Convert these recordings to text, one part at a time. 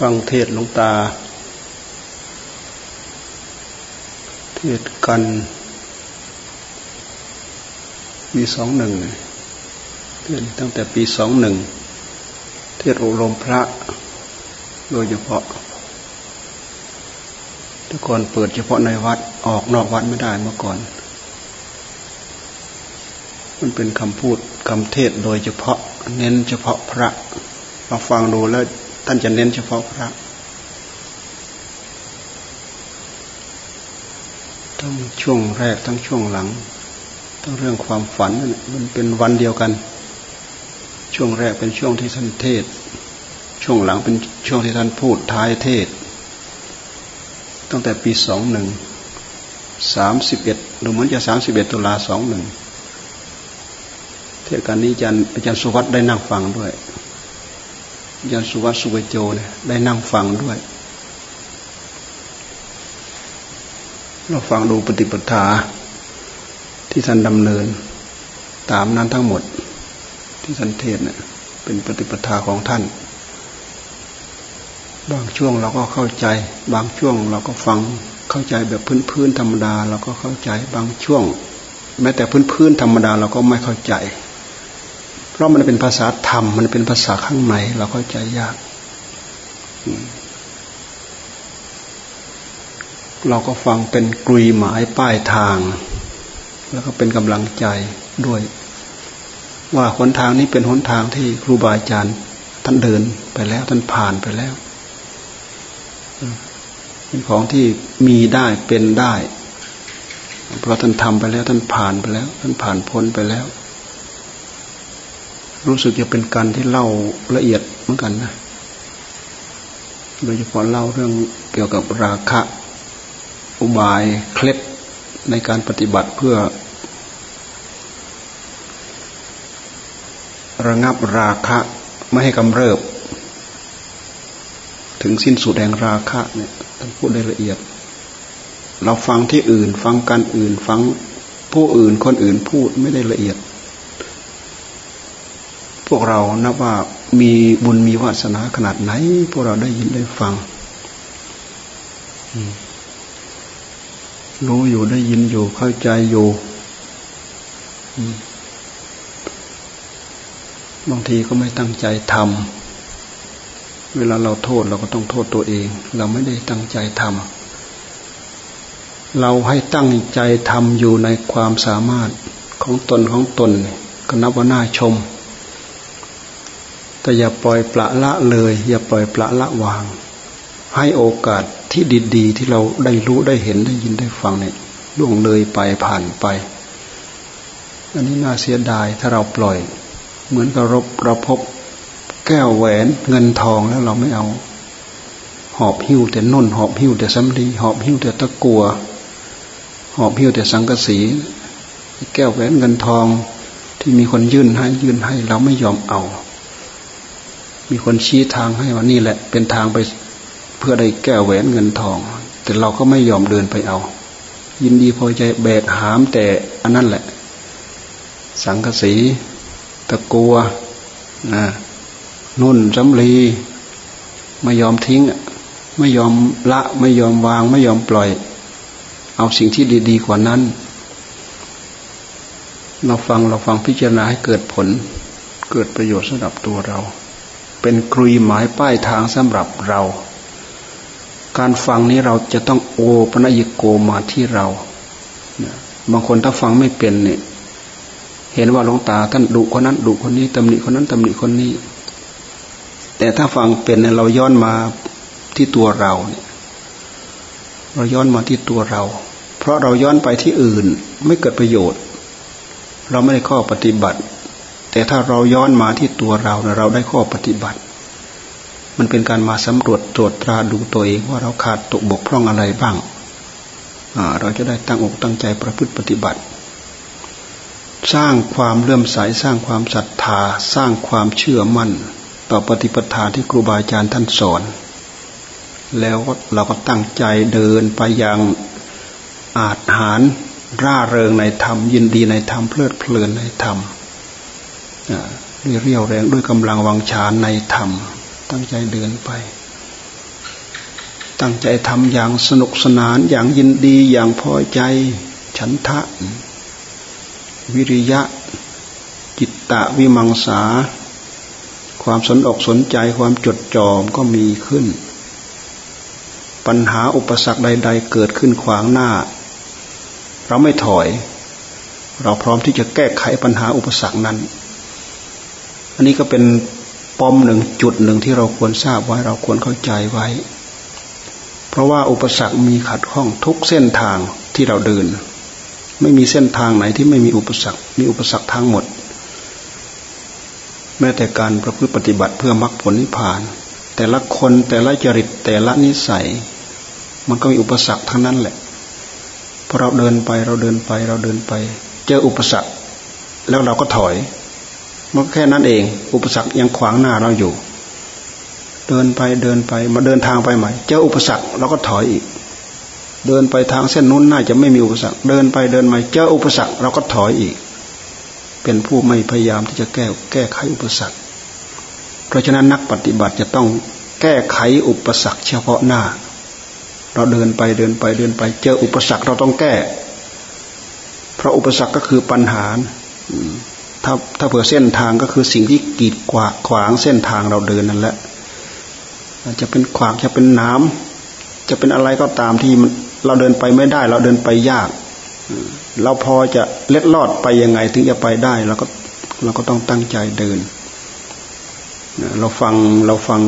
ฟังเทศหลวงตา เทศกัน ปีสองหนึ่งเทศตั้งแต่ปีสองหนึ่ง เทศอบรมพระ โดยเฉพาะ ทุกคนเปิดเฉพาะในวัด ออกนอกวัดไม่ได้เมื่อก่อน มันเป็นคำพูดคำเทศโดยเฉพาะ เน้นเฉพาะพระเราฟังดูแล้ว ท่านจะเน้นเฉพาะพระทั้งช่วงแรกทั้งช่วงหลังทั้งเรื่องความฝันมันเป็นวันเดียวกัน ช่วงแรกเป็นช่วงที่ท่านเทศ ช่วงหลังเป็นช่วงที่ท่านพูดท้ายเทศ ตั้งแต่ปีสองหนึ่งสามสิบเอ็ดดูเหมือนจะสามสิบเอ็ดตุลาสองหนึ่งเทศการนี้อาจารย์อาจารย์สุวัตได้นั่งฟังด้วย ยันสุวัสสุเวโจเนี่ยได้นั่งฟังด้วย เราฟังดูปฏิปทา ที่ท่านดำเนิน ตามนั้นทั้งหมด ที่ท่านเทศเนี่ยเป็นปฏิปทาของท่าน บางช่วงเราก็เข้าใจ บางช่วงเราก็ฟังเข้าใจแบบพื้นๆธรรมดา เราก็เข้าใจ บางช่วง แม้แต่พื้นๆธรรมดาเราก็ไม่เข้าใจ เพราะมันเป็นภาษาธรรม มันเป็นภาษาข้างในเราเข้าใจยากเราก็ฟังเป็นกลุยหมายป้ายทาง แล้วก็เป็นกำลังใจด้วย ว่าหนทางนี้เป็นหนทางที่ครูบาอาจารย์ท่านเดินไปแล้วท่านผ่านไปแล้วเป็นของที่มีได้เป็นได้ เพราะท่านทำไปแล้ว ท่านผ่านไปแล้ว ท่านผ่านพ้นไปแล้ว รู้สึกจะเป็นการที่เล่าละเอียดเหมือนกันนะ โดยเฉพาะเล่าเรื่องเกี่ยวกับราคะ อุบายเคล็ดในการปฏิบัติเพื่อ ระงับราคะไม่ให้กำเริบ ถึงสิ้นสุดแห่งราคะเนี่ยท่านพูดได้ละเอียด เราฟังที่อื่น ฟังกันอื่น ฟังผู้อื่นคนอื่นพูดไม่ได้ละเอียด วกเรานับว่ามีบุญมีวาสนาขนาดไหน พวกเราได้ยินได้ฟังรู้อยู่ได้ยินอยู่เข้าใจอยู่บางทีก็ไม่ตั้งใจทำเวลาเราโทษเราก็ต้องโทษตัวเอง เราไม่ได้ตั้งใจทำเราให้ตั้งใจทำอยู่ในความสามารถของตนของตนก็นับว่าน่าชม แต่อย่าปล่อยปละละเลย อย่าปล่อยปละละวาง ให้โอกาสที่ดีๆ ที่เราได้รู้ได้เห็นได้ยินได้ฟังเนี่ยล่วงเลยไปผ่านไป อันนี้น่าเสียดายถ้าเราปล่อย เหมือนกับรบเราพบแก้วแหวนเงินทองแล้วเราไม่เอา หอบหิ้วแต่นุ่น หอบหิ้วแต่สำลีหอบหิ้วแต่ตะกัว หอบหิ้วแต่สังกะสี แก้วแหวนเงินทองที่มีคนยื่นให้ยื่นให้เราไม่ยอมเอา มีคนชี้ทางให้ว่านี่แหละ เป็นทางไปเพื่อได้แก้แหวนเงินทอง แต่เราก็ไม่ยอมเดินไปเอา ยินดีพอใจแบกหามแต่อันนั้นแหละ สังกสีตะกัวนะนุ่นจำลีไม่ยอมทิ้งไม่ยอมละไม่ยอมวาง ไม่ยอมปล่อย เอาสิ่งที่ดีๆกว่านั้น เราฟังเราฟังพิจารณาให้เกิดผล เกิดประโยชน์สำหรับตัวเรา เป็นกรุยหมายป้ายทางสำหรับเรา การฟังนี้เราจะต้องโอปนยิโกมาที่เรา บางคนถ้าฟังไม่เป็นเนี่ย เห็นว่าหลวงตาท่านดุคนนั้นดุคนนี้ตำหนิคนนั้นตำหนิคนนี้ แต่ถ้าฟังเป็นเนี่ยเราย้อนมาที่ตัวเราเนี่ยเราย้อนมาที่ตัวเรา เพราะเราย้อนไปที่อื่นไม่เกิดประโยชน์ เราไม่ได้ข้อปฏิบัติ แต่ถ้าเราย้อนมาที่ตัวเราเราได้ข้อปฏิบัติ มันเป็นการมาสำรวจตรวจตราดูตัวเองว่าเราขาดตกบกพร่องอะไรบ้างเราจะได้ตั้งอกตั้งใจประพฤติปฏิบัติ สร้างความเลื่อมใสสร้างความศรัทธา สร้างความเชื่อมั่น ต่อปฏิปทาที่ครูบาอาจารย์ท่านสอน แล้วเราก็ตั้งใจเดินไปอย่างอาจหารร่าเริงในธรรมยินดีในธรรมเพลิดเพลินในธรรม ด้วยเรียวแรงด้วยกำลังวังชาในธรรม ตั้งใจเดินไป ตั้งใจทำอย่างสนุกสนานอย่างยินดีอย่างพอใจ ฉันทะ วิริยะ จิตตะวิมังสา ความสนอกสนใจความจดจ่อมก็มีขึ้น ปัญหาอุปสรรคใด ๆ เกิดขึ้นขวางหน้า เราไม่ถอย เราพร้อมที่จะแก้ไขปัญหาอุปสรรคนั้น อันนี้ก็เป็นปมหนึ่งจุดหนึ่งที่เราควรทราบไว้เราควรเข้าใจไว้ เพราะว่าอุปสรรคมีขัดข้องทุกเส้นทางที่เราเดิน ไม่มีเส้นทางไหนที่ไม่มีอุปสรรค มีอุปสรรคทั้งหมด แม้แต่การประพฤติปฏิบัติเพื่อมรรคผลนิพพาน แต่ละคนแต่ละจริตแต่ละนิสัย มันก็มีอุปสรรคทั้งนั้นแหละพอเราเดินไปเราเดินไปเราเดินไป เจออุปสรรค แล้วเราก็ถอย มันแค่นั้นเอง อุปสรรคยังขวางหน้าเราอยู่ เดินไปเดินไปมาเดินทางไปใหม่ เจออุปสรรคเราก็ถอยอีก เดินไปทางเส้นนู้นน่าจะไม่มีอุปสรรค เดินไปเดินมาเจออุปสรรคเราก็ถอยอีก เป็นผู้ไม่พยายามที่จะแก้แก้ไขอุปสรรค เพราะฉะนั้นนักปฏิบัติจะต้องแก้ไขอุปสรรคเฉพาะหน้า เราเดินไปเดินไปเดินไป เจออุปสรรคเราต้องแก้ เพราะอุปสรรคก็คือปัญหา ถ้าถ้าเผื่อเส้นทางก็คือสิ่งที่กีดขวางขวางเส้นทางเราเดินนั่นแหละจะเป็นขวางจะเป็นน้ำจะเป็นอะไรก็ตามที่เราเดินไปไม่ได้ เราเดินไปยาก เราพอจะเล็ดลอดไปยังไงถึงจะไปได้เราก็เราก็ต้องตั้งใจเดิน เราฟังเราฟัง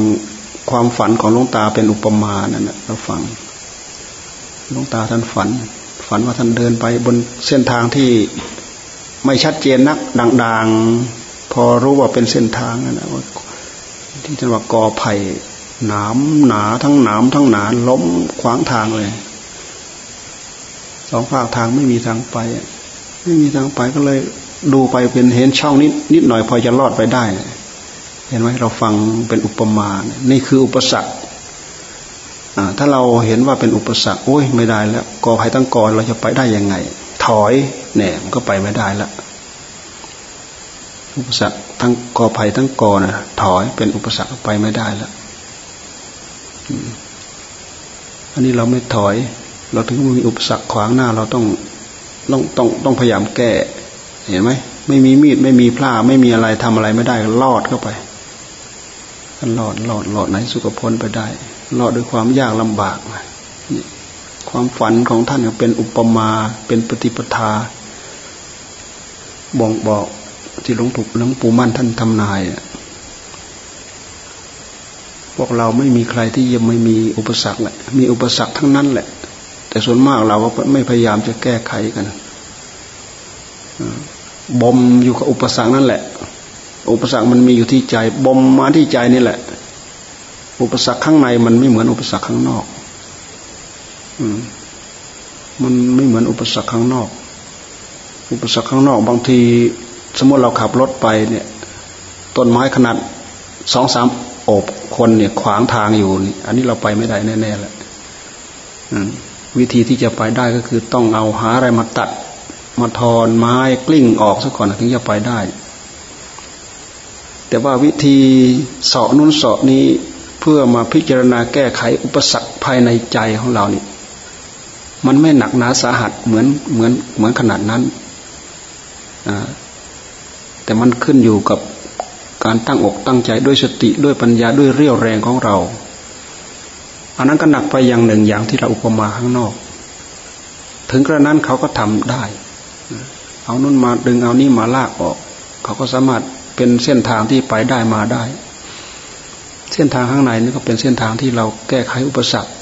ความฝันของหลวงตาเป็นอุปมานั่นแหละเราฟังหลวงตาท่านฝัน ฝันว่าท่านเดินไปบนเส้นทางที่ ไม่ชัดเจนนักด่างๆ พอรู้ว่าเป็นเส้นทางนะว่าที่จะว่ากอไผ่หนามหนาทั้งหนามทั้งหนาล้มขวางทางเลยสองฝากทางไม่มีทางไป ไม่มีทางไปก็เลยดูไปเป็นเห็นช่องนิดนิดหน่อยพอจะรอดไปได้ เห็นไหมเราฟังเป็นอุปมา นี่คืออุปสรรคถ้าเราเห็นว่าเป็นอุปสรรคโอ้ยไม่ได้แล้วกอไผ่ตั้งกอเราจะไปได้ยังไง ถอย เนี่ยมันก็ไปไม่ได้ละอุปสรรคทั้งกอไผ่ทั้งกอนะถอยเป็นอุปสรรคไปไม่ได้ละอันนี้เราไม่ถอย เราถึงมีอุปสรรคขวางหน้า เราต้องต้องต้องต้องพยายามแก้เห็นไหมไม่มีมีดไม่มีผ้าไม่มีอะไรทำอะไรไม่ได้ลอดเข้าไปลอดลอดลอดไหนสุขพ้นไปได้ลอดด้วยความยากลำบากความฝันของท่านเป็นอุปมาเป็นปฏิปทา บอกบอกที่หลวงปู่หลวงปู่มั่นท่านทำนายพวกเราไม่มีใครที่ยังไม่มีอุปสรรคแหละมีอุปสรรคทั้งนั้นแหละ แต่ส่วนมากเราก็ไม่พยายามจะแก้ไขกันบ่มอยู่กับอุปสรรคนั่นแหละ อุปสรรคมันมีอยู่ที่ใจบ่มมาที่ใจนี่แหละ อุปสรรคข้างในมันไม่เหมือนอุปสรรคข้างนอกมันไม่เหมือนอุปสรรคข้างนอก อุปสรรคข้างนอกบางที สมมติเราขับรถไปเนี่ยต้นไม้ขนาดสองสามโอบคนเนี่ยขวางทางอยู่นี่อันนี้เราไปไม่ได้แน่ๆแหละวิธีที่จะไปได้ก็คือต้องเอาหาอะไรมาตัด มาทอนไม้กลิ้งออกซะก่อนถึงจะไปได้ แต่ว่าวิธีสอบนู้นสอบนี้เพื่อมาพิจารณาแก้ไขอุปสรรคภายในใจของเรานี่มันไม่หนักหนาสาหัสเหมือนเหมือนเหมือนขนาดนั้น แต่มันขึ้นอยู่กับการตั้งอกตั้งใจด้วยสติด้วยปัญญาด้วยเรี่ยวแรงของเรา อันนั้นก็หนักไปอย่างหนึ่งอย่างที่เราอุปมาข้างนอก ถึงกระนั้นเขาก็ทำได้ เอานุ่นมาดึงเอานี่มาลากออก เขาก็สามารถเป็นเส้นทางที่ไปได้มาได้ เส้นทางข้างในนี่ก็เป็นเส้นทางที่เราแก้ไขอุปสรรค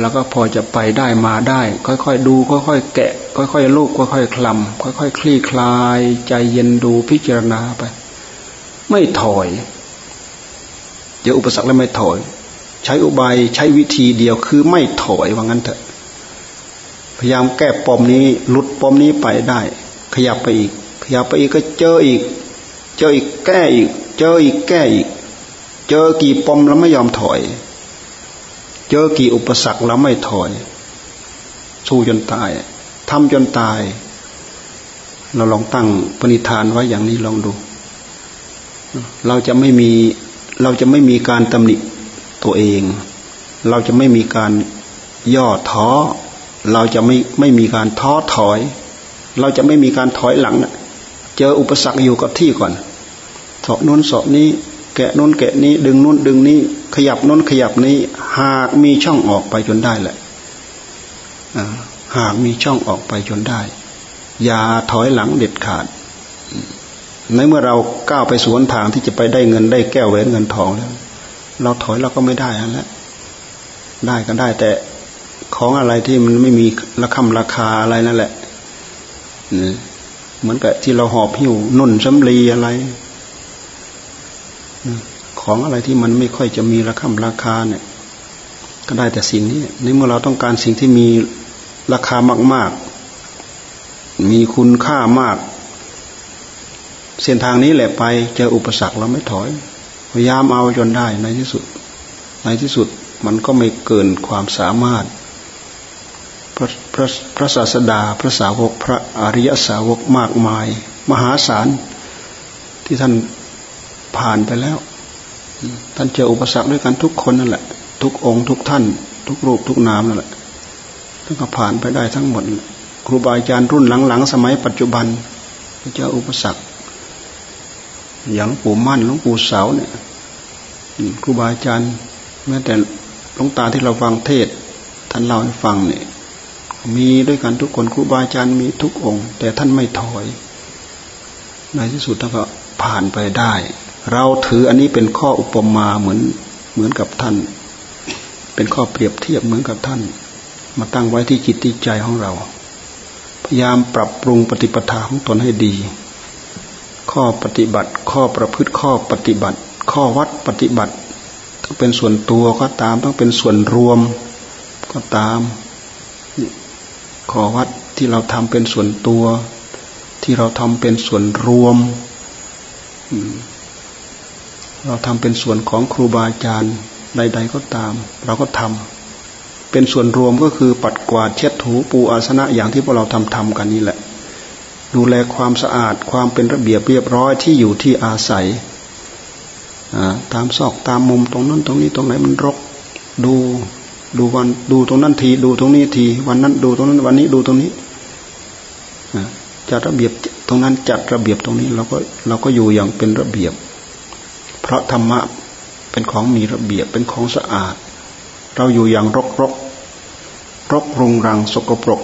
แล้วก็พอจะไปได้มาได้ ค่อยๆดู ค่อยๆแกะ ค่อยๆลูกค่อยๆคลำค่อยๆคลี่คลาย ใจเย็นดูพิจารณาไป ไม่ถอย เดี๋ยวอุปสรรคแล้วไม่ถอย ใช้อุบายใช้วิธีเดียวคือไม่ถอยว่างั้นเถอะ พยายามแก้ปมนี้หลุดปมนี้ไปได้ ขยับไปอีก ขยับไปอีกก็เจออีก เจออีกแก้อีก เจออีกแก้อีก เจอกี่ปมแล้วไม่ยอมถอย เจอกี่อุปสรรคแล้วไม่ถอย สู้จนตาย ทำจนตาย เราลองตั้งปณิธานไว้อย่างนี้ลองดู เราจะไม่มีเราจะไม่มีการตำหนิตัวเอง เราจะไม่มีการย่อท้อ เราจะไม่ไม่มีการท้อถอย เราจะไม่มีการถอยหลัง เจออุปสรรคอยู่กับที่ก่อนสอบนู้นสอบนี้ แกะนู้นแกะนี้ ดึงนู้นดึงนี้ ขยับนู้นขยับนี้ หากมีช่องออกไปจนได้แหละ หากมีช่องออกไปจนได้ อย่าถอยหลังเด็ดขาด ในเมื่อเราก้าวไปสวนทางที่จะไปได้เงินได้แก้วแหวนเงินทองแล้ว เราถอยเราก็ไม่ได้แล้วได้ก็ได้แต่ของอะไรที่มันไม่มีราคาราคาอะไรนั่นแหละเหมือนกับที่เราหอบหิวนุ่นสำลีอะไรของอะไรที่มันไม่ค่อยจะมีราคาราคาเนี่ย ก็ได้แต่สิ่งนี้ในเมื่อเราต้องการสิ่งที่มี ราคามาก ๆ มีคุณค่ามาก เส้นทางนี้แหละไปเจออุปสรรคเราไม่ถอย พยายามเอาจนได้ในที่สุด ในที่สุดมันก็ไม่เกินความสามารถ พระพระพระศาสดาพระสาวกพระอริยสาวกมากมาย มหาศาลที่ท่านผ่านไปแล้ว ท่านเจออุปสรรคด้วยกันทุกคนนั่นแหละ ทุกองค์ทุกท่าน ทุกรูปทุกนามนั่นแหละ ท่านก็ผ่านไปได้ทั้งหมด ครูบาอาจารย์รุ่นหลังๆ สมัยปัจจุบันพระเจออุปสรรคอย่างหลวงปู่มั่นหลวงปู่เสาเนี่ยครูบาอาจารย์แม้แต่หลวงตาที่เราฟังเทศ ท่านเล่าให้ฟังเนี่ยมีด้วยกันทุกคนครูบาอาจารย์มีทุกองค์ แต่ท่านไม่ถอย ในที่สุดท่านก็ผ่านไปได้ เราถืออันนี้เป็นข้ออุปมาเหมือนเหมือนกับท่าน เป็นข้อเปรียบเทียบเหมือนกับท่าน มาตั้งไว้ที่จิตที่ใจของเรา พยายามปรับปรุงปฏิปทาของตนให้ดี ข้อปฏิบัติ ข้อประพฤติข้อปฏิบัติ ข้อวัดปฏิบัติต้องเป็นส่วนตัวก็ตามต้องเป็นส่วนรวมก็ตามข้อวัดที่เราทำเป็นส่วนตัว ที่เราทำเป็นส่วนรวมเราทำเป็นส่วนของครูบาอาจารย์ใด ๆ ก็ตาม เราก็ทำ เป็นส่วนรวมก็คือปัดกวาดเช็ดถูปูอาสนะอย่างที่พวกเราทำทำกันนี่แหละ ดูแลความสะอาดความเป็นระเบียบเรียบร้อยที่อยู่ที่อาศัยตามซอกตามมุมตรงนั้นตรงนี้ตรงไหนมันรก ดูดูวันดูตรงนั้นที ดูตรงนี้ที วันนั้นดูตรงนั้นวันนี้ดูตรงนี้จัดระเบียบตรงนั้นจัดระเบียบตรงนี้เราก็เราก็อยู่อย่างเป็นระเบียบ เพราะธรรมะเป็นของมีระเบียบเป็นของสะอาด เราอยู่อย่างรกรก รกรุงรังสกปรก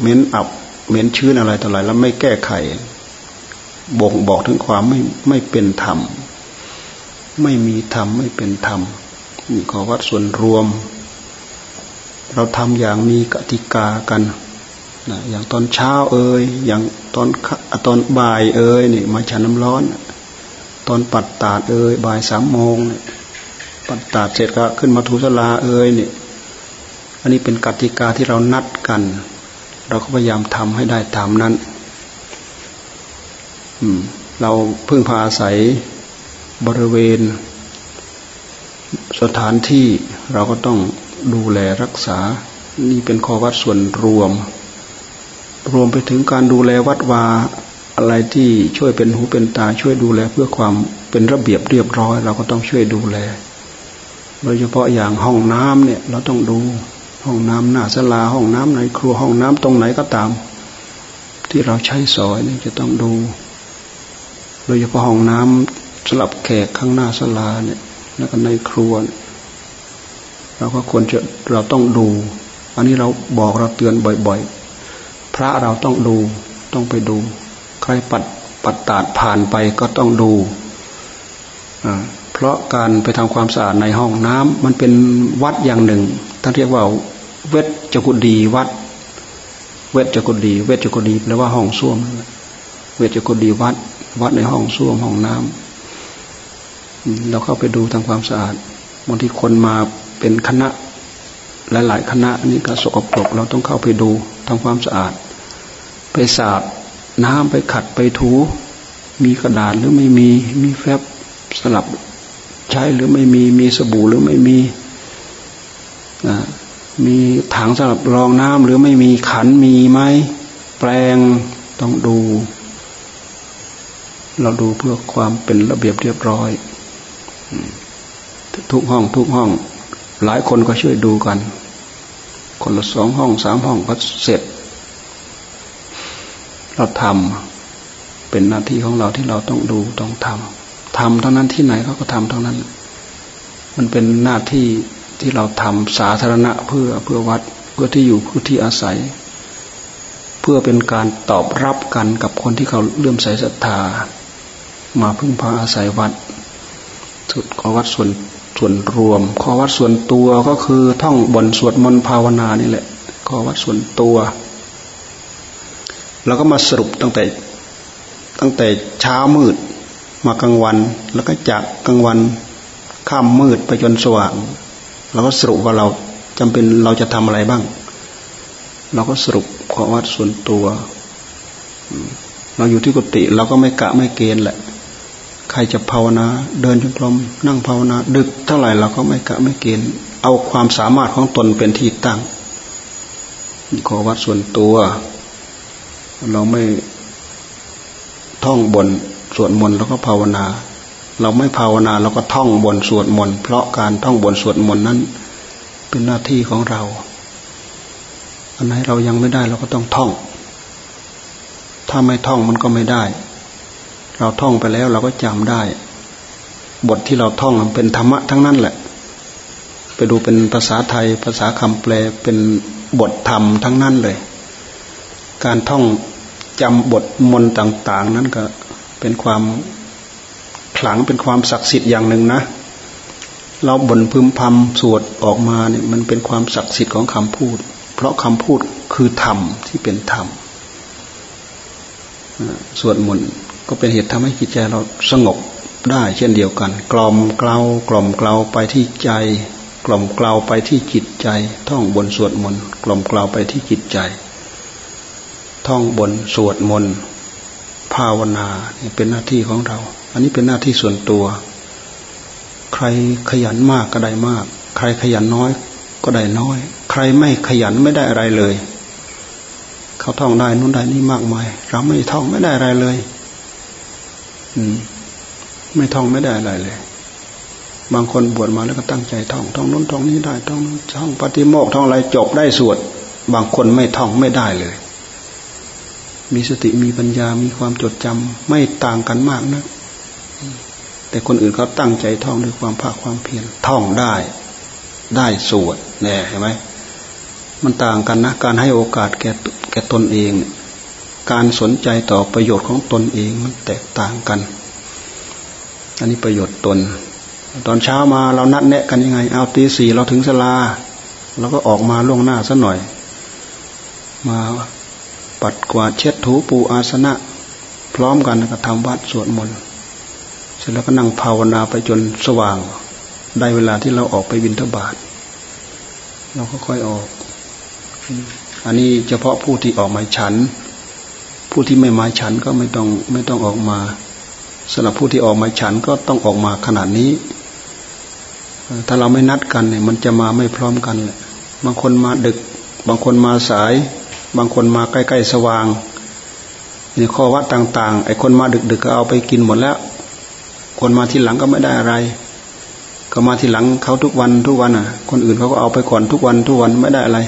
เหม็นอับเหม็นชื้นอะไรต่ออะไรแล้วไม่แก้ไขบ่งบอกถึงความไม่ไม่เป็นธรรม ไม่มีธรรมไม่เป็นธรรมนี่ขอวัดส่วนรวม เราทำอย่างมีกติกากันนะอย่างตอนเช้าเอ่ยอย่างตอนตอนบ่ายเอ่ยนี่มาฉันน้ำร้อน ตอนปัดตาดเอ่ยบ่ายสามโมงปัดตาดเสร็จก็ขึ้นมาทุสลาเอ่ยนี่ อันนี้เป็นกติกาที่เรานัดกัน เราก็พยายามทำให้ได้ตามนั้นเราพึ่งพาอาศัยบริเวณ สถานที่เราก็ต้องดูแลรักษา นี่เป็นข้อวัดส่วนรวม รวมไปถึงการดูแลวัดวาอะไรที่ช่วยเป็นหูเป็นตาช่วยดูแลเพื่อความเป็นระเบียบเรียบร้อย เราก็ต้องช่วยดูแล โดยเฉพาะอย่างห้องน้ำเนี่ย เราต้องดู ห้องน้ำหน้าสลาห้องน้ำในครัวห้องน้ำตรงไหนก็ตาม ที่เราใช้สอยนี่จะต้องดูโดยเฉพาะห้องน้ำสลับแขกข้างหน้าสลาเนี่ยแล้วก็ในครัว เราก็ควรจะเราต้องดู อันนี้เราบอกเราเตือนบ่อยๆ พระเราต้องดูต้องไปดู ใครปัดปัดตาดผ่านไปก็ต้องดูเพราะการไปทำความสะอาดในห้องน้ำมันเป็นวัดอย่างหนึ่งานเรียกว่า เวชจกุดีวัด เวชจกุดี เวชจกุดีแปลว่าห้องส้วม เวชจกุดีวัด วัดในห้องส้วมห้องน้ำเราเข้าไปดูทำความสะอาดบางทีคนมาเป็นคณะหลายๆคณะนี่ก็สกปรกเราต้องเข้าไปดูทำความสะอาด ไปสาดน้ำไปขัดไปถู มีกระดาษหรือไม่มีมีแฟบสลับใช้หรือไม่มีมีสบู่หรือไม่มี มีถังสำหรับรองน้ำหรือไม่มีขันมีไหมแปลงต้องดู เราดูเพื่อความเป็นระเบียบเรียบร้อยทุกห้อง ทุกห้อง หลายคนก็ช่วยดูกัน คนละสองห้องสามห้องก็เสร็จ เราทำเป็นหน้าที่ของเราที่เราต้องดูต้องทำทำเท่านั้นที่ไหนเขาก็ทำเท่านั้น มันเป็นหน้าที่ ที่เราทำสาธารณะเพื่อเพื่อวัดเพื่อที่อยู่เพื่อที่อาศัย เพื่อเป็นการตอบรับกันกับคนที่เขาเลื่อมใสศรัทธา มาพึ่งพาอาศัยวัด สุดขอวัดส่วนส่วนรวมขอวัดส่วนตัวก็คือท่องบนสวดมนต์ภาวนานี่แหละขอวัดส่วนตัว แล้วก็มาสรุปตั้งแต่ตั้งแต่เช้ามืดมากลางวัน แล้วก็จากกลางวันข้ามมืดไปจนสว่าง เราก็สรุปว่าเราจำเป็นเราจะทำอะไรบ้าง เราก็สรุปข้อวัดส่วนตัว เราอยู่ที่กุฏิเราก็ไม่กะไม่เกณฑ์แหละ ใครจะภาวนา เดินจงกรมนั่งภาวนา ดึกเท่าไหร่เราก็ไม่กะไม่เกณฑ์ เอาความสามารถของตนเป็นที่ตั้งข้อวัดส่วนตัว เราไม่ท่องบนสวดมนต์แล้วก็ภาวนา เราไม่ภาวนาเราก็ท่องบนสวดมนต์เพราะการท่องบนสวดมนต์นั้น เป็นหน้าที่ของเรา อันไหนเรายังไม่ได้เราก็ต้องท่อง ถ้าไม่ท่องมันก็ไม่ได้ เราท่องไปแล้วเราก็จำได้ บทที่เราท่องมันเป็นธรรมะทั้งนั้นแหละ ไปดูเป็นภาษาไทยภาษาคำแปลเป็นบทธรรมทั้งนั้นเลย การท่องจำบทมนต์ต่าง ๆ นั้นก็เป็นความ ขลังเป็นความศักดิ์สิทธิ์อย่างหนึ่งนะ เราบ่นพึมพำสวดออกมาเนี่ยมันเป็นความศักดิ์สิทธิ์ของคำพูด เพราะคำพูดคือธรรมที่เป็นธรรมสวดมนต์ก็เป็นเหตุทำให้จิตใจเราสงบได้เช่นเดียวกัน กล่อมเกลากล่อมเกลาไปที่ใจ กล่อมเกลาไปที่จิตใจ ท่องบนสวดมนต์กล่อมเกลาไปที่จิตใจ ท่องบนสวดมนต์ภาวนาเป็นหน้าที่ของเรา นนี้เป็นหน้าที่ส่วนตัว ใครขยันมากก็ได้มาก ใครขยันน้อยก็ได้น้อย ใครไม่ขยันไม่ได้อะไรเลย เขาท่องได้นู่นได้นี่มากมาย เราไม่ท่องไม่ได้อะไรเลย อืม ไม่ท่องไม่ได้อะไรเลย บางคนบวชมาแล้วก็ตั้งใจท่องท่องนู้นท่องนี้ได้ท่องท่องปฏิโมกท่องอะไรจบได้สวด บางคนไม่ท่องไม่ได้เลยมีสติมีปัญญามีความจดจำไม่ต่างกันมากนะ แต่คนอื่นเขาตั้งใจท่องด้วยความภาคความเพียรท่องได้ ได้สวดแน่เห็นไหมมันต่างกันนะ การให้โอกาสแก่แก่ตนเอง การสนใจต่อประโยชน์ของตนเองมันแตกต่างกัน อันนี้ประโยชน์ตน ตอนเช้ามาเรานัดแนะกันยังไง เอาตีสี่เราถึงสลาเราก็ออกมาล่วงหน้าซะหน่อย มาปัดกวาดเช็ดถูปูอาสนะ พร้อมกันก็ทำวัดสวดมนต์ เสร็จแล้วก็นั่งภาวนาไปจนสว่าง ได้เวลาที่เราออกไปบินทบาทเราก็ค่อยออก อันนี้เฉพาะผู้ที่ออกมาฉัน ผู้ที่ไม่มาฉันก็ไม่ต้องไม่ต้องออกมาสำหรับผู้ที่ออกมาฉันก็ต้องออกมาขนาดนี้ ถ้าเราไม่นัดกันเนี่ย มันจะมาไม่พร้อมกันแหละบางคนมาดึก บางคนมาสาย บางคนมาใกล้ๆสว่างเนี่ยข้อวัดต่าง ๆ ไอ้คนมาดึกๆก็เอาไปกินหมดแล้ว คนมาที่หลังก็ไม่ได้อะไร ก็มาที่หลังเขาทุกวันทุกวันอะ คนอื่นเขาก็เอาไปก่อนทุกวันทุกวันไม่ได้อะไร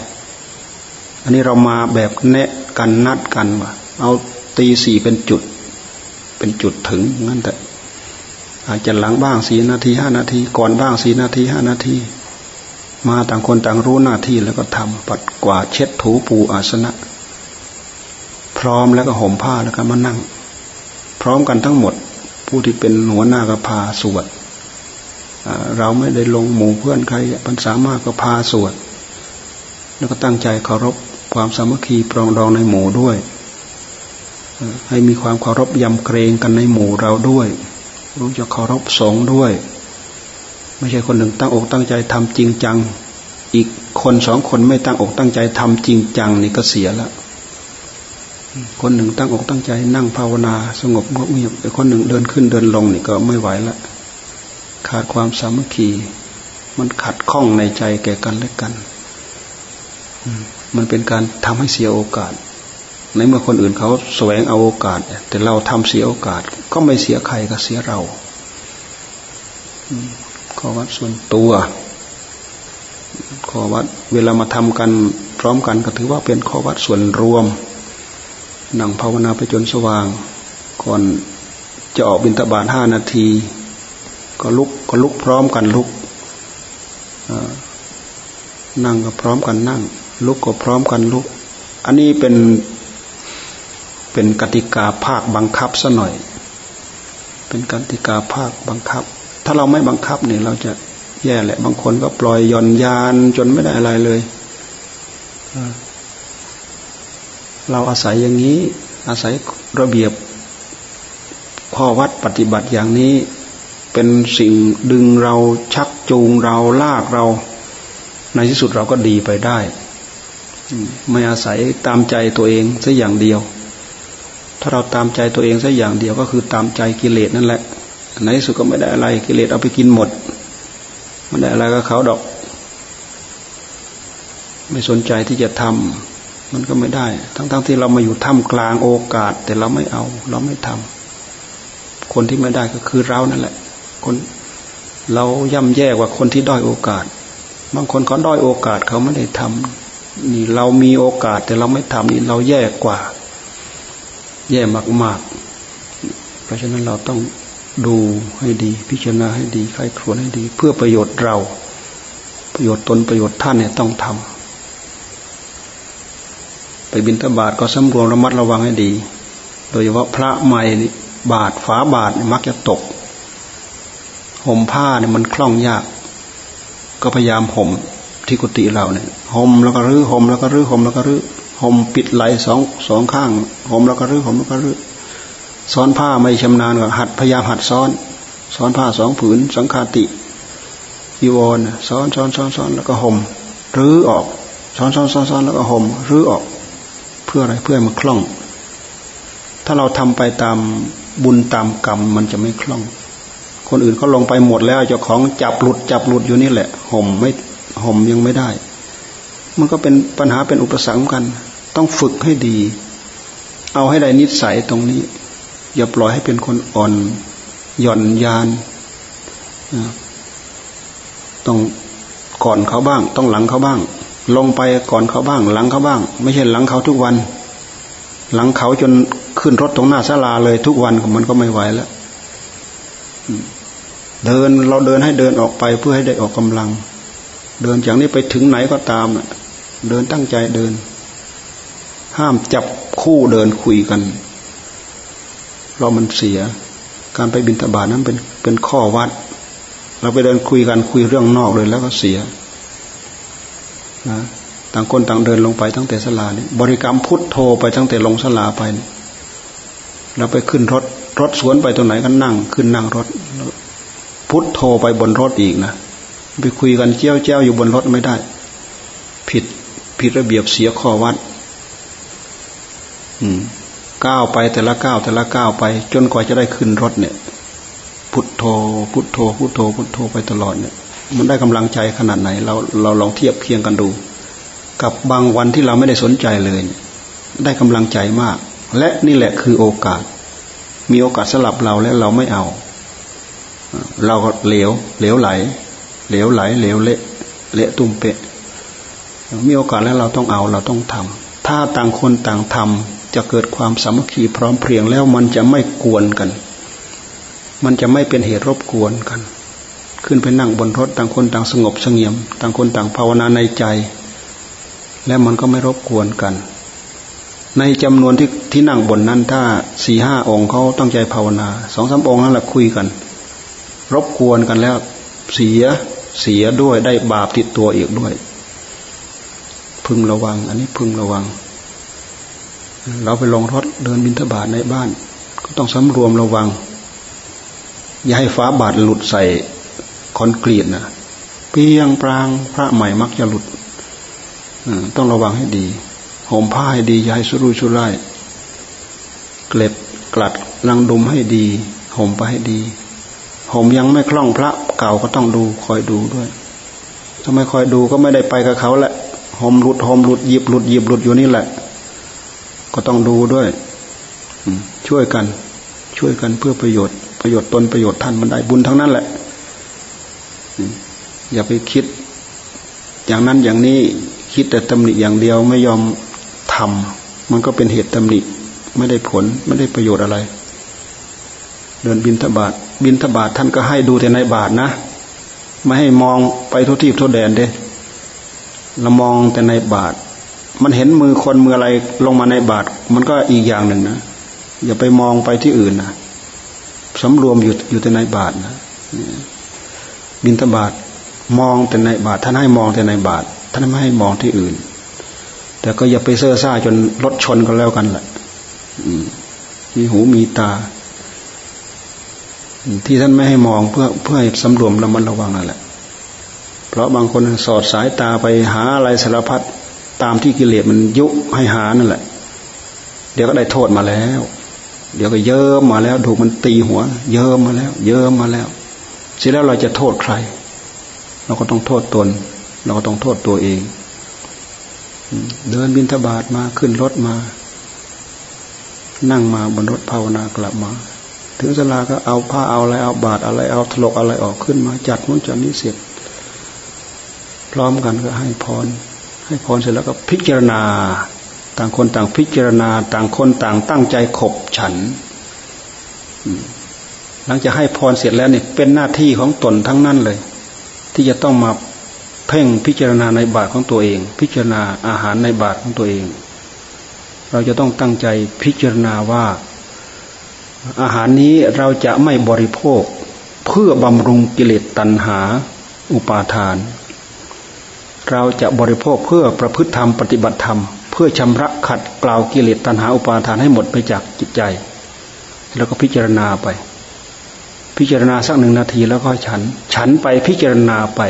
อันนี้เรามาแบบแนะกันนัดกันว่าเอาตีสี่เป็นจุด เป็นจุดถึงงั้นแต่อาจจะหลังบ้างสี่นาทีห้านาที ก่อนบ้างสี่นาทีห้านาที มาต่างคนต่างรู้หน้าที่แล้วก็ทำปัดกวาดเช็ดถูปูอาสนะ พร้อมแล้วก็ห่มผ้าแล้วก็มานั่ง พร้อมกันทั้งหมด ผู้ที่เป็นหัวหน้าก็พาสวดเราไม่ได้ลงหมู่เพื่อนใครปัญสามารถก็พาสวด แล้วก็ตั้งใจเคารพความสามัคคีปรองดองในหมู่ด้วย ให้มีความเคารพยำเกรงกันในหมู่เราด้วย รู้จักเคารพสงฆ์ด้วย ไม่ใช่คนหนึ่งตั้งอกตั้งใจทำจริงจัง อีกคนสองคนไม่ตั้งอกตั้งใจทำจริงจังนี่ก็เสียแล้ว คนหนึ่งตั้งอกตั้งใจนั่งภาวนาสงบเงียบแต่คนหนึ่งเดินขึ้นเดินลงนี่ก็ไม่ไหวละขาดความสามัคคีมันขัดข้องในใจแก่กันและกันมันเป็นการทำให้เสียโอกาส ในเมื่อคนอื่นเขาแสวงเอาโอกาส แต่เราทำเสียโอกาส ก็ไม่เสียใครก็เสียเราขอวัดส่วนตัวข้อวัดเวลามาทำกันพร้อมกันก็ถือว่าเป็นข้อวัดส่วนรวม นั่งภาวนาไปจนสว่าง ก่อนจะออกบิณฑบาตห้านาที ก็ลุกก็ลุกพร้อมกันลุกนั่งก็พร้อมกันนั่ง ลุกก็พร้อมกันลุก อันนี้เป็นเป็นกติกาภาคบังคับซะหน่อย เป็นกติกาภาคบังคับ ถ้าเราไม่บังคับเนี่ยเราจะแย่แหละ บางคนก็ปล่อยย่อนยานจนไม่ได้อะไรเลย เราอาศัยอย่างนี้ อาศัยระเบียบข้อวัดปฏิบัติอย่างนี้ เป็นสิ่งดึงเราชักจูงเราลากเรา ในที่สุดเราก็ดีไปได้ ไม่อาศัยตามใจตัวเองสัอย่างเดียว ถ้าเราตามใจตัวเองสักอย่างเดียวก็คือตามใจกิเลสนั่นแหละในที่สุดก็ไม่ได้อะไรกิเลสเอาไปกินหมดไม่ได้อะไรก็เขาดอก ไม่สนใจที่จะทำ มันก็ไม่ได้ ทั้งๆทที่เรามาอยู่ท่ามกลางโอกาส แต่เราไม่เอา เราไม่ทำคนที่ไม่ได้ก็คือเรานั่นแหละ คนเราย่ำแย่กว่าคนที่ด้อยโอกาส บางคนเขาด้อยโอกาสเขาไม่ได้ทำนี่เรามีโอกาส แต่เราไม่ทำนี่เราแย่กว่า แย่มากๆ เพราะฉะนั้นเราต้องดูให้ดี พิจารณาให้ดีใครครวญให้ดี เพื่อประโยชน์เรา ประโยชน์ตนประโยชน์ท่านเนี่ยต้องทำ ไปบินทบาทก็สำรวมระมัดระวังให้ดี โดยเฉพาะพระใหม่บาทฝาบาทมักจะตก ห่มผ้าเนี่ยมันคล่องยาก ก็พยายามห่มที่กุฏิเราเนี่ยห่มแล้วก็รื้อห่มแล้วก็รื้อห่มแล้วก็รื้อห่มปิดไหลสองสองข้างห่มแล้วก็รื้อห่มแล้วก็รื้อซ้อนผ้าไม่ชำนาญก็หัดพยายามหัดซ้อน ซ้อนผ้าสองผืน สังคาติยีวรซ้อนซ้อนซ้อนซ้อนแล้วก็ห่มรื้อออก ซ้อนซ้อนซ้อนซ้อนแล้วก็ห่มรื้อออก เพื่ออะไรเพื่อมันคล่อง ถ้าเราทำไปตามบุญตามกรรมมันจะไม่คล่อง คนอื่นเขาลงไปหมดแล้วเจ้าของจับหลุดจับหลุดอยู่นี่แหละ ห่มไม่ห่มยังไม่ได้ มันก็เป็นปัญหาเป็นอุปสรรคกัน ต้องฝึกให้ดี เอาให้ได้นิสัยตรงนี้ อย่าปล่อยให้เป็นคนอ่อนหย่อนยานต้องก่อนเขาบ้าง ต้องหลังเขาบ้าง ลงไปก่อนเขาบ้าง หลังเขาบ้าง ไม่ใช่หลังเขาทุกวัน หลังเขาจนขึ้นรถตรงหน้าศาลาเลยทุกวันมันก็ไม่ไหวแล้วเดินเราเดินให้เดินออกไปเพื่อให้ได้ออกกำลัง เดินจากนี้ไปถึงไหนก็ตามเดินตั้งใจเดิน ห้ามจับคู่เดินคุยกัน เรามันเสีย การไปบินทบาทนั้นเป็นเป็นข้อวัด เราไปเดินคุยกันคุยเรื่องนอกเลยแล้วก็เสีย นะต่างคนต่างเดินลงไปตั้งแต่สลาเนี่ยบริกรรมพุทโธไปตั้งแต่ลงสลาไปเนี่ยเราไปขึ้นรถรถสวนไปตรงไหนก็นั่ง ขึ้นนั่งรถ พุทโธไปบนรถอีกนะไปคุยกันเจ้าเจ้าอยู่บนรถไม่ได้ ผิดผิดระเบียบเสียข้อวัดก้าวไปแต่ละก้าวแต่ละก้าวไป จนกว่าจะได้ขึ้นรถเนี่ย พุทโธ พุทโธ พุทโธ พุทโธไปตลอดเนี่ย มันได้กำลังใจขนาดไหน เราเราลองเทียบเคียงกันดู กับบางวันที่เราไม่ได้สนใจเลย ได้กำลังใจมาก และนี่แหละคือโอกาส มีโอกาสสลับเราและเราไม่เอา เราก็เหลวเหลวไหล เหลวไหล เหลวเละเละตุ้มเปะมีโอกาสแล้วเราต้องเอาเราต้องทำถ้าต่างคนต่างทำจะเกิดความสามัคคีพร้อมเพรียงแล้วมันจะไม่กวนกัน มันจะไม่เป็นเหตุรบกวนกัน ขึ้นไปนั่งบนรถต่างคนต่างสงบสงเงียม ต่างคนต่างภาวนาในใจ และมันก็ไม่รบกวนกัน ในจำนวนที่ที่นั่งบนนั้นถ้าสี่ห้าองค์เขาตั้งใจภาวนาสองสามองค์นั่นแหละคุยกัน รบกวนกันแล้วเสียเสียด้วยได้บาปติดตัวอีกด้วย พึงระวัง อันนี้พึงระวัง เราไปลงรถเดินบินทบาทในบ้าน ก็ต้องสำรวมระวัง อย่าให้ฟ้าบาดหลุดใส่ คอนกรีตนะเปียงปรางพระใหม่มักจะหลุดต้องระวังให้ดีห่มผ้าให้ดีอย่าให้สุรุ่ยสุร่ายเกล็บกลัดลังดุมให้ดีห่มไปให้ดีห่มยังไม่คล่องพระเก่าก็ต้องดูคอยดูด้วยถ้าไม่คอยดูก็ไม่ได้ไปกับเขาแหละห่มหลุดห่มหลุดหยิบหลุดหยิบหลุดอยู่นี่แหละ ก็ต้องดูด้วยช่วยกัน ช่วยกันเพื่อประโยชน์ประโยชน์ตนประโยชน์ท่านมันได้บุญทั้งนั้นแหละ อย่าไปคิด อย่างนั้นอย่างนี้คิดแต่ตำหนิอย่างเดียวไม่ยอมทำมันก็เป็นเหตุตำหนิไม่ได้ผลไม่ได้ประโยชน์อะไร เดินบินทบาทบินทบาทท่านก็ให้ดูแต่ในบาทนะ ไม่ให้มองไปทุทีบทุแดนเด้เรามองแต่ในบาท มันเห็นมือคนมืออะไรลงมาในบาท มันก็อีกอย่างหนึ่งนะอย่าไปมองไปที่อื่นนะสำรวมอยู่อยู่แต่ในบาทนะ บินทบาทมองแต่ในบาทท่านให้มองแต่ในบาทท่านไม่ให้มองที่อื่น แต่ก็อย่าไปเซ่อซ่าจนรถชนกันแล้วกันแหละมีหูมีตา ที่ท่านไม่ให้มองเพื่อเพื่อให้สำรวมระมัดระวังนั่นแหละ เพราะบางคนสอดสายตาไปหาอะไรสารพัดตามที่กิเลสมันยุให้หานั่นแหละ เดี๋ยวก็ได้โทษมาแล้ว เดี๋ยวก็เยิ้มมาแล้ว ถูกมันตีหัว เยิ้มมาแล้ว เยิ้มมาแล้ว เสร็จแล้วเราจะโทษใคร เราก็ต้องโทษตน เราก็ต้องโทษตัวเองเดินบินทบาทมาขึ้นรถมา นั่งมาบนรถภาวนากลับมา ถึงสลาก็เอาผ้าเอาอะไรเอาบาทอะไรเอาถลกอะไรออกขึ้นมาจัดมุ้นจัดนี้เสร็จพร้อมกันก็ให้พร ให้พรเสร็จแล้วก็พิจารณา ต่างคนต่างพิจารณา ต่างคนต่างตั้งใจขบฉัน หลังจากให้พรเสร็จแล้วเนี่ยเป็นหน้าที่ของตนทั้งนั้นเลย ที่จะต้องมาเพ่งพิจารณาในบาทของตัวเอง พิจารณาอาหารในบาทของตัวเอง เราจะต้องตั้งใจพิจารณาว่า อาหารนี้เราจะไม่บริโภค เพื่อบำรุงกิเลสตัณหา อุปาทาน เราจะบริโภคเพื่อประพฤติธรรมปฏิบัติธรรม เพื่อชำระขัดกล่าวกิเลสตัณหาอุปาทานให้หมดไปจากจิตใจ แล้วก็พิจารณาไป พิจารณาสักหนึ่งนาทีแล้วก็ฉัน ฉันไปพิจารณาไป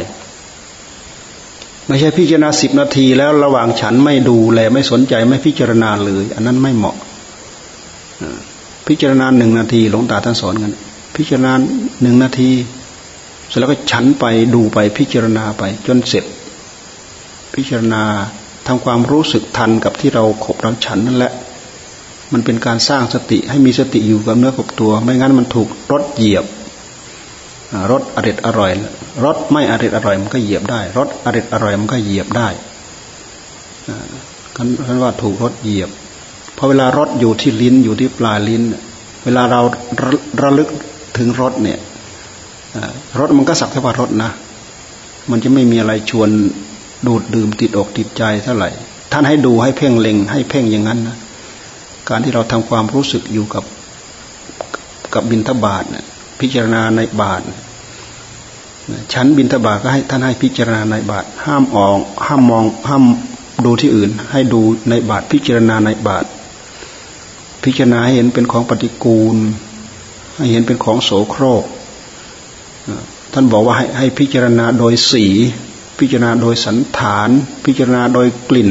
ไม่ใช่พิจารณาสิบนาทีแล้วระหว่างฉันไม่ดูแลไม่สนใจไม่พิจารณาเลย อันนั้นไม่เหมาะพิจารณาหนึ่งนาทีหลวงตาท่านสอนกันพิจารณาหนึ่งนาทีเสร็จแล้วก็ฉันไปดูไปพิจารณาไป จนเสร็จ พิจารณาทำความรู้สึกทันกับที่เราขบเราฉันนั่นแหละ มันเป็นการสร้างสติให้มีสติอยู่กับเนื้อกับตัว ไม่งั้นมันถูกรถเหยียบ รสอริดอร่อยรสไม่อริดอร่อยมันก็เหยียบได้รสอริดอร่อยมันก็เหยียบได้คันว่าถูกรสเหยียบพอเวลารสอยู่ที่ลิ้นอยู่ที่ปลายลิ้น เวลาเราระลึกถึงรสเนี่ยรสมันก็สักแต่ว่ารสนะ มันจะไม่มีอะไรชวนดูดดื่มติดอกติดใจเท่าไหร่ ท่านให้ดูให้เพ่งเล็ง ให้เพ่งอย่างนั้นนะการที่เราทำความรู้สึกอยู่กับกับบินทบาทเนี่ย พิจารณาในบาทชั้นบินทบาทก็ให้ท่านให้พิจารณาในบาทห้ามออกห้ามมองห้ามดูที่อื่น ให้ดูในบาทพิจารณาในบาทพิจารณาให้เห็นเป็นของปฏิกูล ให้เห็นเป็นของโสโครกท่านบอกว่าให้ให้พิจารณาโดยสี พิจารณาโดยสันฐาน พิจารณาโดยกลิ่น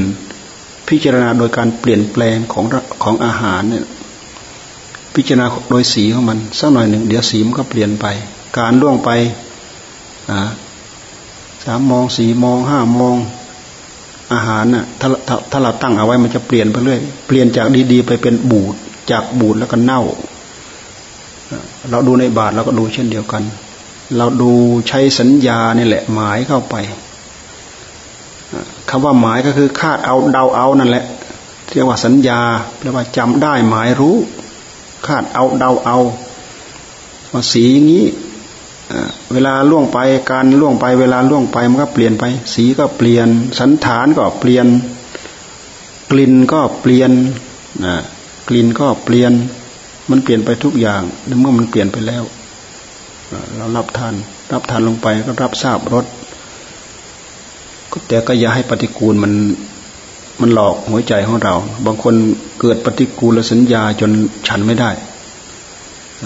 พิจารณาโดยการเปลี่ยนแปลงของของอาหารเนี่ย พิจารณาโดยสีของมันสักหน่อยหนึ่งเดี๋ยวสีมันก็เปลี่ยนไป การล่วงไปสามมองสี่มองห้ามองอาหารน่ะถ้าถ้าถ้าเราตั้งเอาไว้มันจะเปลี่ยนไปเรื่อยเปลี่ยนจากดีๆ ไปเป็นบูดจากบูดแล้วก็เน่า เราดูในบาทเราก็ดูเช่นเดียวกัน เราดูใช้สัญญานี่แหละหมายเข้าไปคำว่าหมายก็คือคาดเอาเดาเอานั่นแหละเรียกว่าสัญญาแปลว่าจำได้หมายรู้ คาดเอาเดาเอาว่าสีอย่างนี้เวลาล่วงไปการล่วงไป เวลาล่วงไปมันก็เปลี่ยนไป สีก็เปลี่ยน สันฐานก็เปลี่ยน กลิ่นก็เปลี่ยนนะกลิ่นก็เปลี่ยน มันเปลี่ยนไปทุกอย่างเมื่อมันเปลี่ยนไปแล้ว เรารับทาน รับทานลงไปก็รับทราบรสก็แต่ก็อย่าให้ปฏิกูลมัน มันหลอกหัวใจของเรา บางคนเกิดปฏิกูลสัญญาจนฉันไม่ได้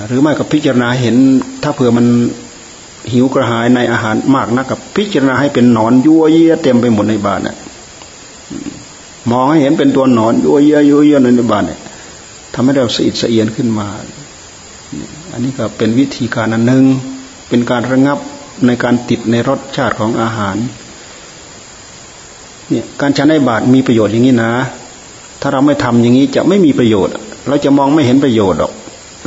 หรือไม่ก็พิจารณาเห็นถ้าเผื่อมันหิวกระหายในอาหารมากนักกับพิจารณาให้เป็นหนอนยั่วเยี่ยเต็มไปหมดในบ้านเนี่ยมองให้เห็นเป็นตัวหนอนยั่วเยี่ยยั่วเยี่ยในบ้านเนี่ยทำให้เราสะอิดสะเอียนขึ้นมา อันนี้ก็เป็นวิธีการอันหนึ่งเป็นการระงับในการติดในรสชาติของอาหาร เนี่ยการฉันในบาตมีประโยชน์อย่างนี้นะ ถ้าเราไม่ทำอย่างนี้จะไม่มีประโยชน์ เราจะมองไม่เห็นประโยชน์หรอก